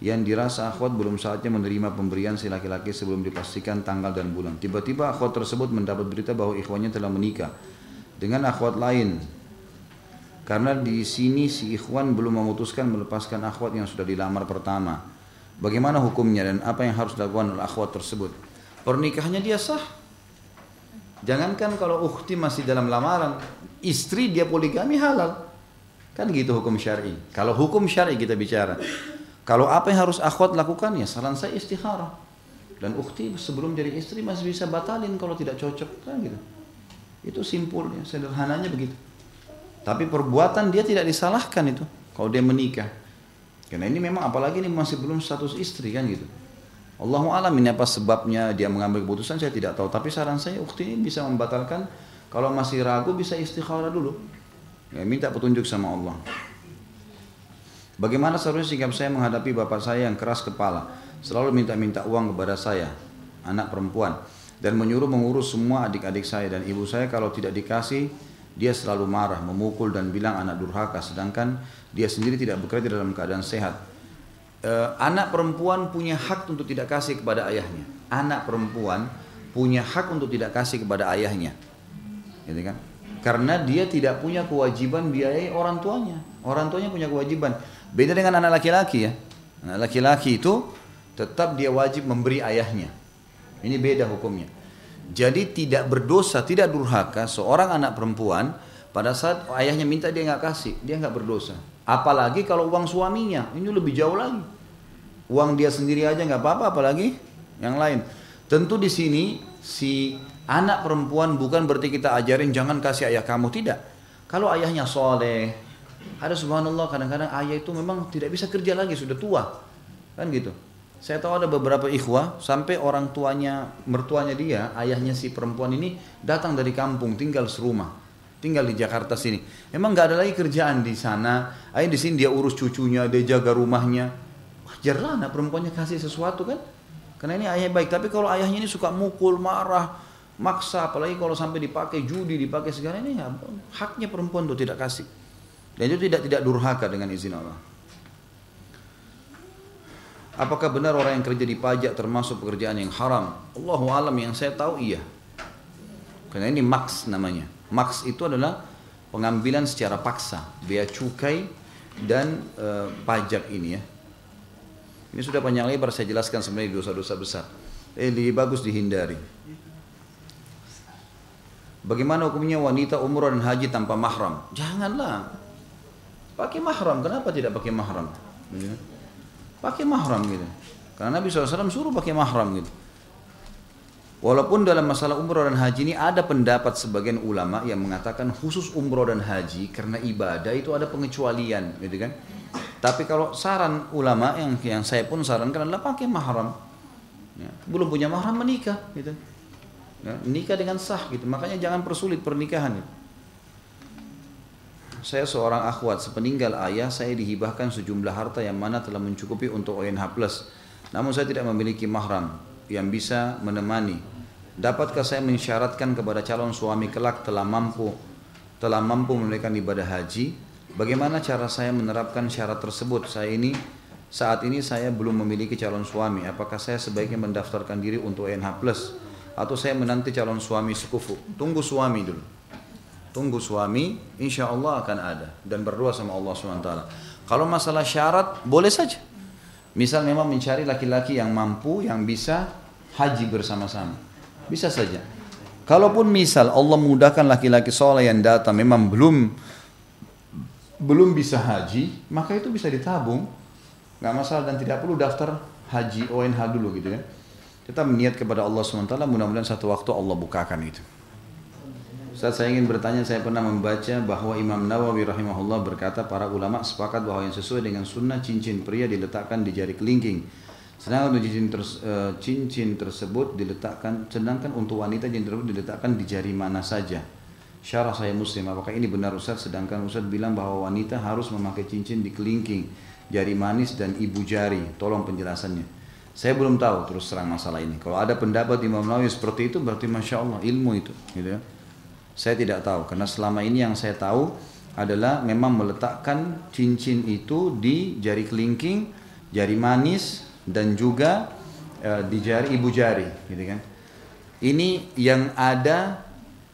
yang dirasa akhwat belum saatnya menerima pemberian si laki-laki sebelum dipastikan tanggal dan bulan. Tiba-tiba akhwat tersebut mendapat berita bahwa ikhwannya telah menikah dengan akhwat lain. Karena di sini si ikhwan belum memutuskan melepaskan akhwat yang sudah dilamar pertama. Bagaimana hukumnya dan apa yang harus dilakukan oleh akhwat tersebut? pernikahannya dia sah. Jangankan kalau ukhti masih dalam lamaran, istri dia poligami halal. Kan gitu hukum syar'i. Kalau hukum syar'i kita bicara. Kalau apa yang harus akhwat lakukan ya saran saya istikharah. Dan ukhti sebelum jadi istri masih bisa batalin kalau tidak cocok kan gitu. Itu simpulnya, sederhananya begitu. Tapi perbuatan dia tidak disalahkan itu kalau dia menikah. Karena ini memang apalagi ini masih belum status istri kan gitu. Allah alam ini apa sebabnya dia mengambil keputusan saya tidak tahu. Tapi saran saya ukti ini bisa membatalkan. Kalau masih ragu bisa istikharah dulu. Ya, minta petunjuk sama Allah. Bagaimana seharusnya sikap saya menghadapi bapak saya yang keras kepala. Selalu minta-minta uang kepada saya, anak perempuan. Dan menyuruh mengurus semua adik-adik saya dan ibu saya kalau tidak dikasih dia selalu marah, memukul dan bilang anak durhaka sedangkan dia sendiri tidak bekerja dalam keadaan sehat uh, anak perempuan punya hak untuk tidak kasih kepada ayahnya. Anak perempuan punya hak untuk tidak kasih kepada ayahnya. Gitu kan? Karena dia tidak punya kewajiban biayai orang tuanya. Orang tuanya punya kewajiban. Beda dengan anak laki-laki ya. Anak laki-laki itu tetap dia wajib memberi ayahnya. Ini beda hukumnya. Jadi tidak berdosa, tidak durhaka seorang anak perempuan pada saat ayahnya minta dia nggak kasih, dia nggak berdosa. Apalagi kalau uang suaminya, ini lebih jauh lagi. Uang dia sendiri aja nggak apa-apa, apalagi yang lain. Tentu di sini si anak perempuan bukan berarti kita ajarin jangan kasih ayah kamu tidak. Kalau ayahnya soleh, Ada subhanallah kadang-kadang ayah itu memang tidak bisa kerja lagi sudah tua. Kan gitu. Saya tahu ada beberapa ikhwah sampai orang tuanya, mertuanya dia, ayahnya si perempuan ini datang dari kampung tinggal serumah, tinggal di Jakarta sini. Emang nggak ada lagi kerjaan di sana. Ayah di sini dia urus cucunya, dia jaga rumahnya. Wajarlah anak perempuannya kasih sesuatu kan? Karena ini ayah baik. Tapi kalau ayahnya ini suka mukul, marah, maksa, apalagi kalau sampai dipakai judi, dipakai segala ini, ya, haknya perempuan tuh tidak kasih. Dan itu tidak tidak durhaka dengan izin Allah. Apakah benar orang yang kerja di pajak termasuk pekerjaan yang haram? Allahu alam yang saya tahu iya. Karena ini maks namanya. Maks itu adalah pengambilan secara paksa, bea cukai dan e, pajak ini ya. Ini sudah panjang lebar saya jelaskan sebenarnya dosa-dosa besar. Eh, lebih bagus dihindari. Bagaimana hukumnya wanita umroh dan haji tanpa mahram? Janganlah. Pakai mahram. Kenapa tidak pakai mahram? Ya pakai mahram gitu. Karena Nabi SAW suruh pakai mahram gitu. Walaupun dalam masalah umroh dan haji ini ada pendapat sebagian ulama yang mengatakan khusus umroh dan haji karena ibadah itu ada pengecualian gitu kan. Tapi kalau saran ulama yang yang saya pun sarankan adalah pakai mahram. Ya, belum punya mahram menikah gitu. Ya, nikah dengan sah gitu. Makanya jangan persulit pernikahan gitu saya seorang akhwat sepeninggal ayah saya dihibahkan sejumlah harta yang mana telah mencukupi untuk ONH plus. Namun saya tidak memiliki mahram yang bisa menemani. Dapatkah saya mensyaratkan kepada calon suami kelak telah mampu telah mampu menunaikan ibadah haji? Bagaimana cara saya menerapkan syarat tersebut? Saya ini saat ini saya belum memiliki calon suami. Apakah saya sebaiknya mendaftarkan diri untuk ONH plus? Atau saya menanti calon suami sekufu? Tunggu suami dulu Tunggu suami, insya Allah akan ada. Dan berdoa sama Allah SWT. Kalau masalah syarat, boleh saja. Misal memang mencari laki-laki yang mampu, yang bisa haji bersama-sama. Bisa saja. Kalaupun misal Allah mudahkan laki-laki soleh yang datang memang belum belum bisa haji, maka itu bisa ditabung, nggak masalah dan tidak perlu daftar haji ONH dulu gitu ya. Kita meniat kepada Allah SWT, mudah-mudahan satu waktu Allah bukakan itu. Ustaz saya ingin bertanya, saya pernah membaca bahwa Imam Nawawi rahimahullah berkata para ulama sepakat bahwa yang sesuai dengan sunnah cincin pria diletakkan di jari kelingking. Sedangkan untuk cincin, ters, uh, cincin tersebut diletakkan, sedangkan untuk wanita cincin tersebut diletakkan di jari mana saja. Syarah saya muslim, apakah ini benar Ustaz? Sedangkan Ustaz bilang bahwa wanita harus memakai cincin di kelingking, jari manis dan ibu jari. Tolong penjelasannya. Saya belum tahu terus terang masalah ini. Kalau ada pendapat Imam Nawawi seperti itu berarti masya Allah ilmu itu, gitu ya. Saya tidak tahu karena selama ini yang saya tahu adalah memang meletakkan cincin itu di jari kelingking, jari manis dan juga uh, di jari ibu jari, gitu kan. Ini yang ada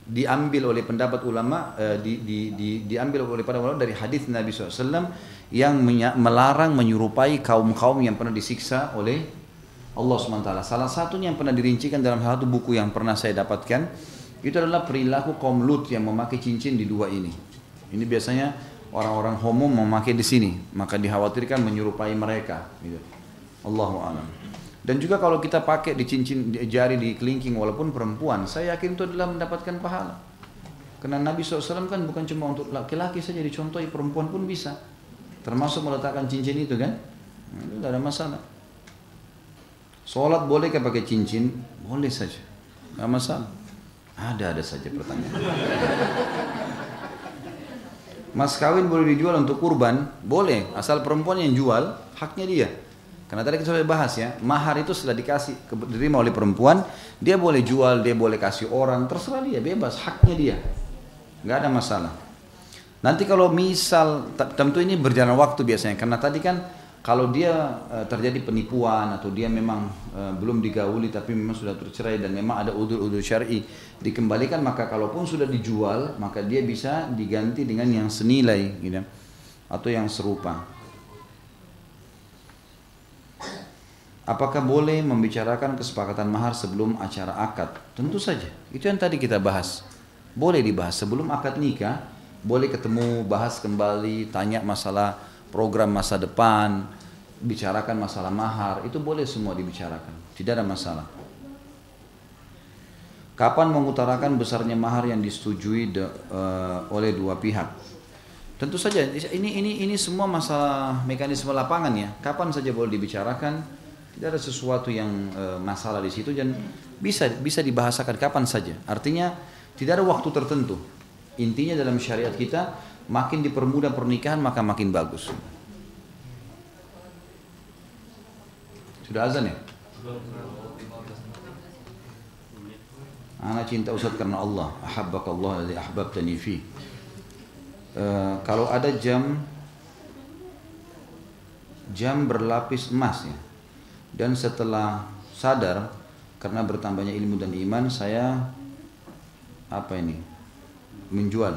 diambil oleh pendapat ulama uh, di, di, di, diambil oleh para ulama dari hadis Nabi SAW yang melarang menyerupai kaum kaum yang pernah disiksa oleh Allah SWT. Salah satunya yang pernah dirincikan dalam satu buku yang pernah saya dapatkan itu adalah perilaku kaum Lut yang memakai cincin di dua ini. Ini biasanya orang-orang homo memakai di sini, maka dikhawatirkan menyerupai mereka. Gitu. Allahu a'lam. Dan juga kalau kita pakai di cincin di jari di kelingking walaupun perempuan, saya yakin itu adalah mendapatkan pahala. Karena Nabi SAW kan bukan cuma untuk laki-laki saja dicontohi, perempuan pun bisa. Termasuk meletakkan cincin itu kan. Nah, itu tidak ada masalah. Sholat boleh pakai cincin? Boleh saja. Tidak masalah. Ada-ada saja pertanyaan. Mas kawin boleh dijual untuk kurban? Boleh, asal perempuan yang jual, haknya dia. Karena tadi kita sudah bahas ya, mahar itu sudah dikasih, diterima oleh perempuan, dia boleh jual, dia boleh kasih orang, terserah dia, bebas, haknya dia. Nggak ada masalah. Nanti kalau misal, tentu ini berjalan waktu biasanya, karena tadi kan kalau dia uh, terjadi penipuan atau dia memang uh, belum digauli tapi memang sudah tercerai dan memang ada udur-udur syar'i dikembalikan maka kalaupun sudah dijual maka dia bisa diganti dengan yang senilai gitu atau yang serupa. Apakah boleh membicarakan kesepakatan mahar sebelum acara akad? Tentu saja. Itu yang tadi kita bahas. Boleh dibahas sebelum akad nikah, boleh ketemu, bahas kembali, tanya masalah program masa depan, bicarakan masalah mahar, itu boleh semua dibicarakan, tidak ada masalah. Kapan mengutarakan besarnya mahar yang disetujui de, uh, oleh dua pihak? Tentu saja ini ini ini semua masalah mekanisme lapangan ya. Kapan saja boleh dibicarakan, tidak ada sesuatu yang e, masalah di situ dan bisa bisa dibahasakan kapan saja. Artinya tidak ada waktu tertentu. Intinya dalam syariat kita makin dipermudah pernikahan maka makin bagus. Sudah azan ya? Anak cinta Ustaz karena Allah. Ahabbak Allah alladhi ahbabtani fi. Uh, kalau ada jam jam berlapis emas ya. Dan setelah sadar karena bertambahnya ilmu dan iman saya apa ini? menjual.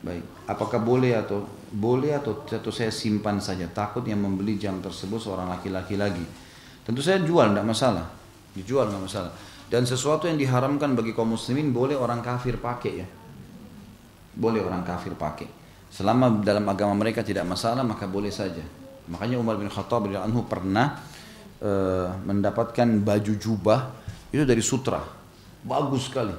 Baik, apakah boleh atau boleh atau atau saya simpan saja? Takut yang membeli jam tersebut seorang laki-laki lagi. Tentu saya jual tidak masalah. Dijual nggak masalah. Dan sesuatu yang diharamkan bagi kaum muslimin boleh orang kafir pakai ya. Boleh orang kafir pakai. Selama dalam agama mereka tidak masalah maka boleh saja. Makanya Umar bin Khattab anhu pernah e, mendapatkan baju jubah itu dari sutra. Bagus sekali.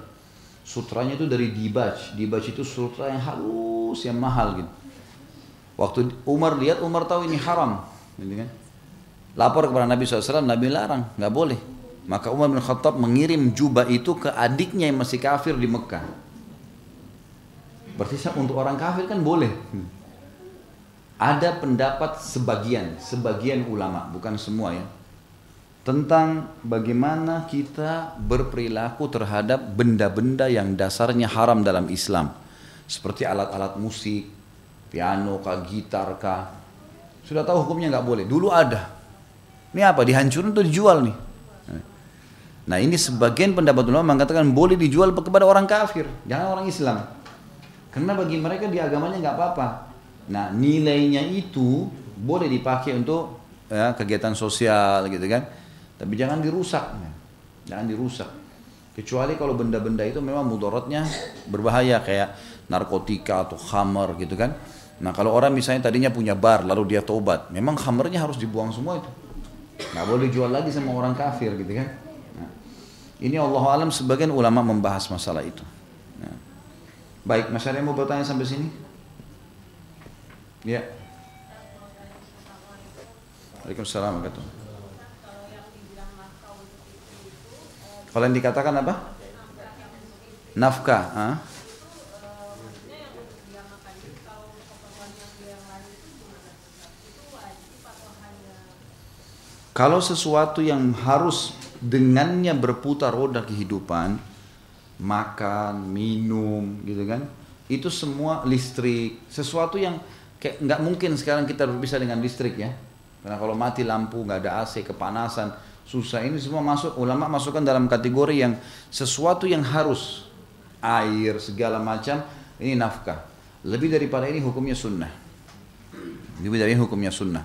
Sutranya itu dari dibaj. Dibaj itu sutra yang halus yang mahal gitu waktu Umar lihat Umar tahu ini haram gitu kan lapor kepada Nabi SAW Nabi larang nggak boleh maka Umar bin Khattab mengirim jubah itu ke adiknya yang masih kafir di Mekah. Berarti untuk orang kafir kan boleh. Ada pendapat sebagian, sebagian ulama, bukan semua ya. Tentang bagaimana kita berperilaku terhadap benda-benda yang dasarnya haram dalam Islam. Seperti alat-alat musik, piano kah, gitar kah. Sudah tahu hukumnya nggak boleh. Dulu ada. Ini apa? Dihancurin atau dijual nih? Nah ini sebagian pendapat ulama mengatakan boleh dijual kepada orang kafir, jangan orang Islam. Karena bagi mereka di agamanya nggak apa-apa. Nah nilainya itu boleh dipakai untuk ya, kegiatan sosial gitu kan. Tapi jangan dirusak, jangan dirusak. Kecuali kalau benda-benda itu memang mudorotnya berbahaya kayak narkotika atau khamar gitu kan. Nah kalau orang misalnya tadinya punya bar lalu dia tobat, memang khamarnya harus dibuang semua itu. Nggak boleh jual lagi sama orang kafir gitu kan. Ini Allah alam sebagian ulama membahas masalah itu. Ya. Baik, Mas Arya mau bertanya sampai sini? Ya. Waalaikumsalam Kalau yang dikatakan apa? Nafkah. Ha? Kalau sesuatu yang harus dengannya berputar roda kehidupan, makan, minum, gitu kan? Itu semua listrik, sesuatu yang kayak nggak mungkin sekarang kita berpisah dengan listrik ya. Karena kalau mati lampu, nggak ada AC, kepanasan, susah. Ini semua masuk, ulama masukkan dalam kategori yang sesuatu yang harus air segala macam ini nafkah. Lebih daripada ini hukumnya sunnah. Lebih dari ini hukumnya sunnah.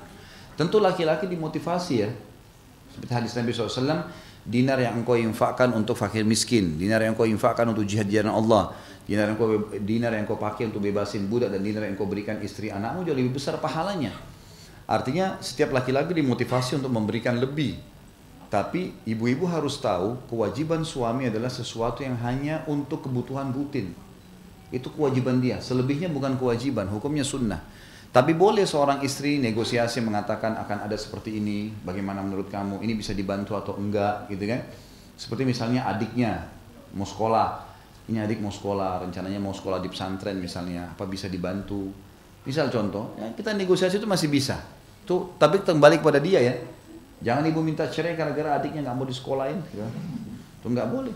Tentu laki-laki dimotivasi ya. Seperti hadis Nabi SAW, dinar yang engkau infakkan untuk fakir miskin, dinar yang engkau infakkan untuk jihad jalan Allah, dinar yang engkau dinar yang engkau pakai untuk bebasin budak dan dinar yang engkau berikan istri anakmu jauh lebih besar pahalanya. Artinya setiap laki-laki dimotivasi untuk memberikan lebih. Tapi ibu-ibu harus tahu kewajiban suami adalah sesuatu yang hanya untuk kebutuhan rutin. Itu kewajiban dia. Selebihnya bukan kewajiban, hukumnya sunnah. Tapi boleh seorang istri negosiasi mengatakan akan ada seperti ini, bagaimana menurut kamu, ini bisa dibantu atau enggak gitu kan. Seperti misalnya adiknya mau sekolah, ini adik mau sekolah, rencananya mau sekolah di pesantren misalnya, apa bisa dibantu. Misal contoh, ya kita negosiasi itu masih bisa. Tuh, tapi kembali kepada dia ya. Jangan ibu minta cerai gara-gara adiknya nggak mau disekolahin. Ya. Itu nggak boleh.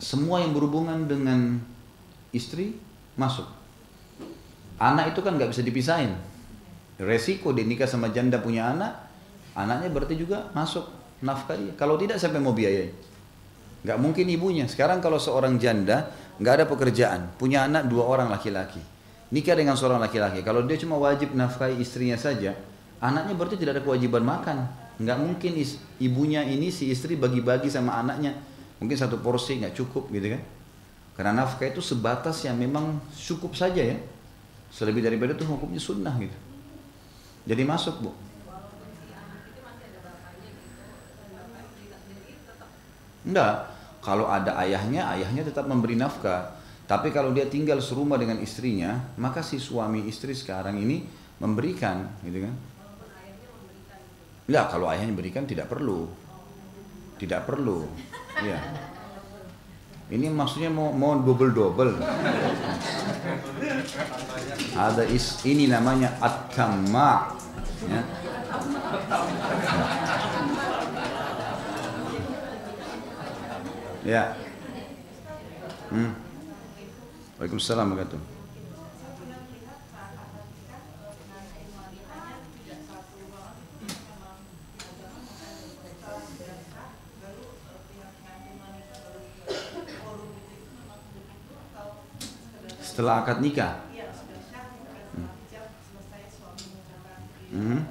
Semua yang berhubungan dengan istri masuk. Anak itu kan nggak bisa dipisahin. Resiko dia nikah sama janda punya anak, anaknya berarti juga masuk nafkah dia. Kalau tidak siapa mau biayai? Nggak mungkin ibunya. Sekarang kalau seorang janda nggak ada pekerjaan, punya anak dua orang laki-laki, nikah dengan seorang laki-laki. Kalau dia cuma wajib nafkahi istrinya saja, anaknya berarti tidak ada kewajiban makan. Nggak mungkin ibunya ini si istri bagi-bagi sama anaknya. Mungkin satu porsi nggak cukup gitu kan. Karena nafkah itu sebatas yang memang cukup saja ya. Selebih daripada itu hukumnya sunnah gitu. Jadi masuk bu. Enggak. Kalau ada ayahnya, ayahnya tetap memberi nafkah. Tapi kalau dia tinggal serumah dengan istrinya, maka si suami istri sekarang ini memberikan, gitu kan? Ya, kalau ayahnya memberikan tidak perlu. Tidak perlu. Ya. Ini maksudnya mau mau double double. Ada is ini namanya at-tamma. Ya. Ya. Hmm. Waalaikumsalam warahmatullahi Setelah akad nikah? Hmm.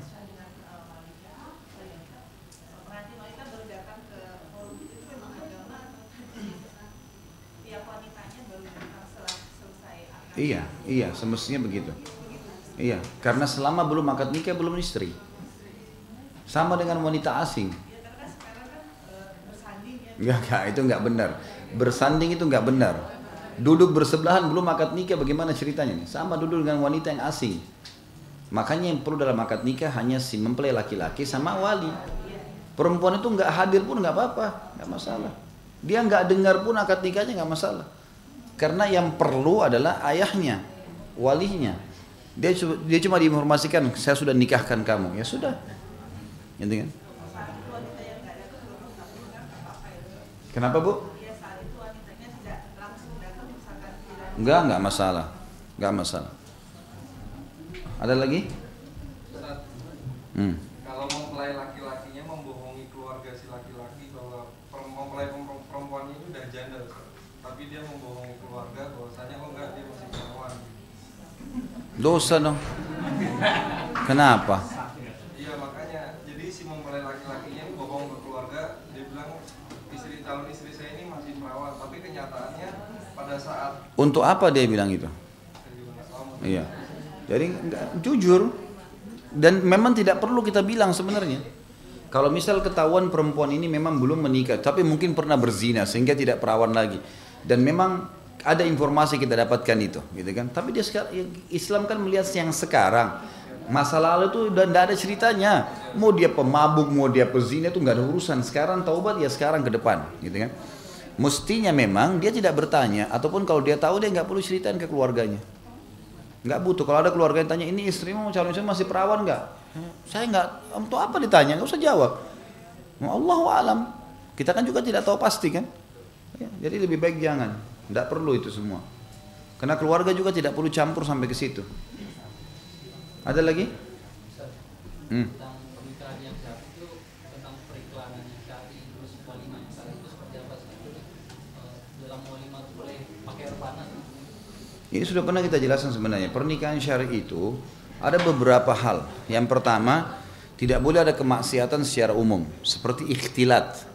Iya, iya, semestinya begitu. Iya, karena selama belum akad nikah belum istri. Sama dengan wanita asing. Enggak, enggak, itu enggak benar. Bersanding itu enggak benar. Duduk bersebelahan belum akad nikah bagaimana ceritanya nih? Sama duduk dengan wanita yang asing. Makanya yang perlu dalam akad nikah hanya si mempelai laki-laki sama wali. Perempuan itu enggak hadir pun enggak apa-apa, enggak masalah. Dia enggak dengar pun akad nikahnya enggak masalah. Karena yang perlu adalah ayahnya, walinya. Dia dia cuma diinformasikan, saya sudah nikahkan kamu. Ya sudah. Gitu kan? Kenapa bu? Enggak, enggak masalah. Enggak masalah. Ada lagi? Hmm. Kalau mempelai laki-lakinya membohongi keluarga si laki-laki bahwa mempelai perempuannya itu udah janda, tapi dia membohongi keluarga bahwasanya oh enggak dia masih perawan. Dosa dong. Kenapa? Iya makanya jadi si mempelai laki-lakinya bohong ke keluarga dia bilang istri calon istri saya ini masih perawan tapi kenyataannya pada saat Untuk apa dia bilang itu? Iya. Jadi enggak, jujur dan memang tidak perlu kita bilang sebenarnya. Kalau misal ketahuan perempuan ini memang belum menikah, tapi mungkin pernah berzina sehingga tidak perawan lagi, dan memang ada informasi kita dapatkan itu, gitu kan? Tapi dia sekarang Islam kan melihat yang sekarang, masa lalu itu udah tidak ada ceritanya. Mau dia pemabuk, mau dia pezina itu nggak ada urusan. Sekarang taubat ya sekarang ke depan, gitu kan? Mestinya memang dia tidak bertanya, ataupun kalau dia tahu dia nggak perlu ceritain ke keluarganya. Nggak butuh. Kalau ada keluarga yang tanya, ini istrimu calon istri masih perawan nggak? Saya nggak, untuk apa ditanya? Nggak usah jawab. Allah alam. Kita kan juga tidak tahu pasti kan. Ya, jadi lebih baik jangan. Tidak perlu itu semua. Karena keluarga juga tidak perlu campur sampai ke situ. Ada lagi? Hmm. Ini sudah pernah kita jelaskan sebenarnya. Pernikahan syari itu ada beberapa hal. Yang pertama, tidak boleh ada kemaksiatan secara umum, seperti ikhtilat,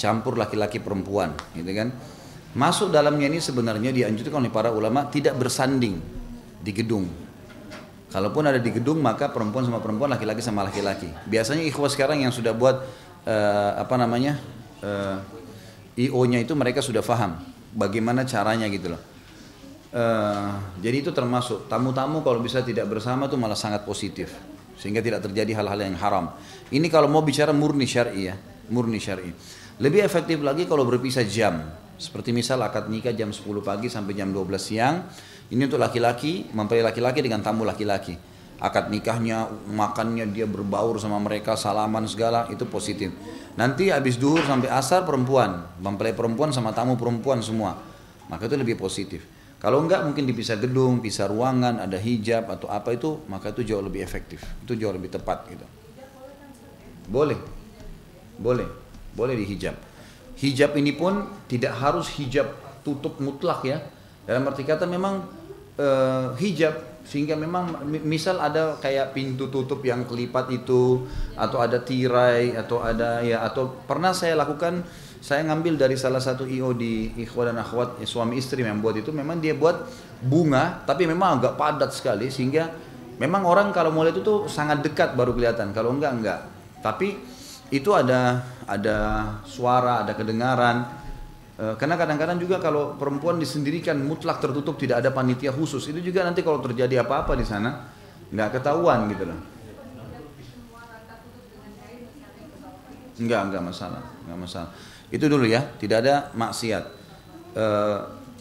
campur laki-laki perempuan, gitu kan? Masuk dalamnya ini sebenarnya dianjurkan oleh para ulama tidak bersanding di gedung. Kalaupun ada di gedung maka perempuan sama perempuan, laki-laki sama laki-laki. Biasanya ikhwas sekarang yang sudah buat uh, apa namanya uh, IO-nya itu mereka sudah paham bagaimana caranya gitu loh. Uh, jadi itu termasuk tamu-tamu kalau bisa tidak bersama itu malah sangat positif sehingga tidak terjadi hal-hal yang haram. Ini kalau mau bicara murni syar'i ya, murni syar'i. Lebih efektif lagi kalau berpisah jam. Seperti misal akad nikah jam 10 pagi sampai jam 12 siang. Ini untuk laki-laki, mempelai laki-laki dengan tamu laki-laki. Akad nikahnya, makannya dia berbaur sama mereka, salaman segala, itu positif. Nanti habis duhur sampai asar perempuan, mempelai perempuan sama tamu perempuan semua. Maka itu lebih positif. Kalau enggak mungkin dipisah gedung, pisah ruangan, ada hijab atau apa itu, maka itu jauh lebih efektif. Itu jauh lebih tepat gitu. Boleh. Boleh. Boleh dihijab. Hijab ini pun tidak harus hijab tutup mutlak ya. Dalam arti kata memang e, hijab sehingga memang misal ada kayak pintu tutup yang kelipat itu atau ada tirai atau ada ya atau pernah saya lakukan saya ngambil dari salah satu IO di ikhwan dan akhwat ya, suami istri yang buat itu memang dia buat bunga tapi memang agak padat sekali sehingga memang orang kalau mulai itu tuh sangat dekat baru kelihatan kalau enggak enggak tapi itu ada ada suara ada kedengaran Eh, karena kadang-kadang juga kalau perempuan disendirikan mutlak tertutup tidak ada panitia khusus itu juga nanti kalau terjadi apa-apa di sana nggak ketahuan gitu loh. Enggak, enggak masalah, enggak masalah. Itu dulu ya, tidak ada maksiat. E,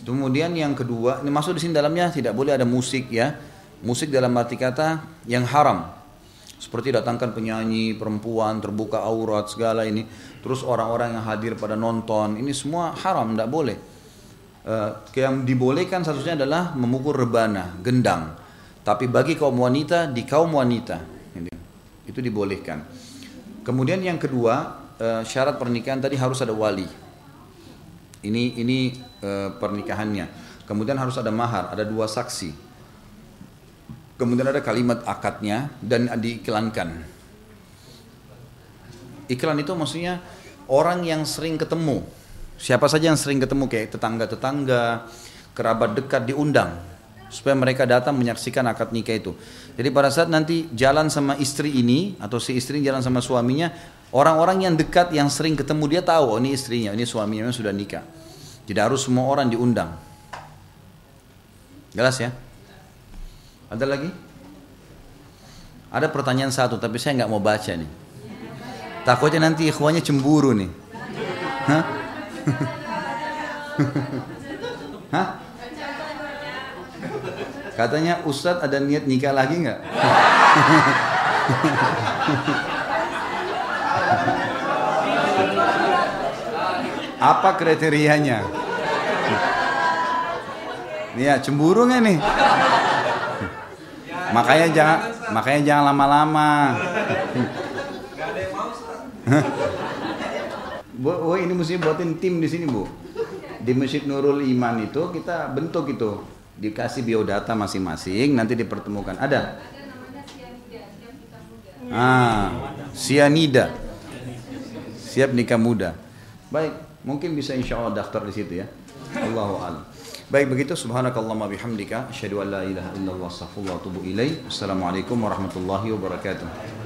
kemudian yang kedua, ini masuk di sini dalamnya tidak boleh ada musik ya. Musik dalam arti kata yang haram. Seperti datangkan penyanyi, perempuan, terbuka aurat, segala ini. Terus orang-orang yang hadir pada nonton, ini semua haram, tidak boleh. E, yang dibolehkan satunya adalah memukul rebana, gendang. Tapi bagi kaum wanita, di kaum wanita, itu dibolehkan. Kemudian yang kedua, Eh, syarat pernikahan tadi harus ada wali. Ini ini uh, pernikahannya. Kemudian harus ada mahar, ada dua saksi. Kemudian ada kalimat akadnya dan diiklankan. Iklan itu maksudnya orang yang sering ketemu. Siapa saja yang sering ketemu kayak tetangga-tetangga, kerabat dekat diundang supaya mereka datang menyaksikan akad nikah itu. Jadi pada saat nanti jalan sama istri ini atau si istri jalan sama suaminya, Orang-orang yang dekat yang sering ketemu dia tahu oh ini istrinya, ini suaminya memang sudah nikah. Tidak harus semua orang diundang. Jelas ya? Ada lagi? Ada pertanyaan satu tapi saya nggak mau baca nih. Takutnya nanti ikhwanya cemburu nih. Hah? [LAUGHS] Hah? Katanya Ustadz ada niat nikah lagi nggak? [LAUGHS] Apa kriterianya? Iya, cemburu nggak nih? makanya jangan makanya jangan lama-lama. Bu, oh ini mesti buatin tim di sini bu. Di Masjid Nurul Iman itu kita bentuk itu dikasih biodata masing-masing nanti dipertemukan. Ada? Ah, sianida. Siap nikah muda. Baik, mungkin bisa insya Allah daftar di situ ya. Allahu a'lam. Baik begitu subhanakallahumma bihamdika asyhadu an la ilaha illallah astaghfirullah wa atubu. Assalamualaikum warahmatullahi wabarakatuh.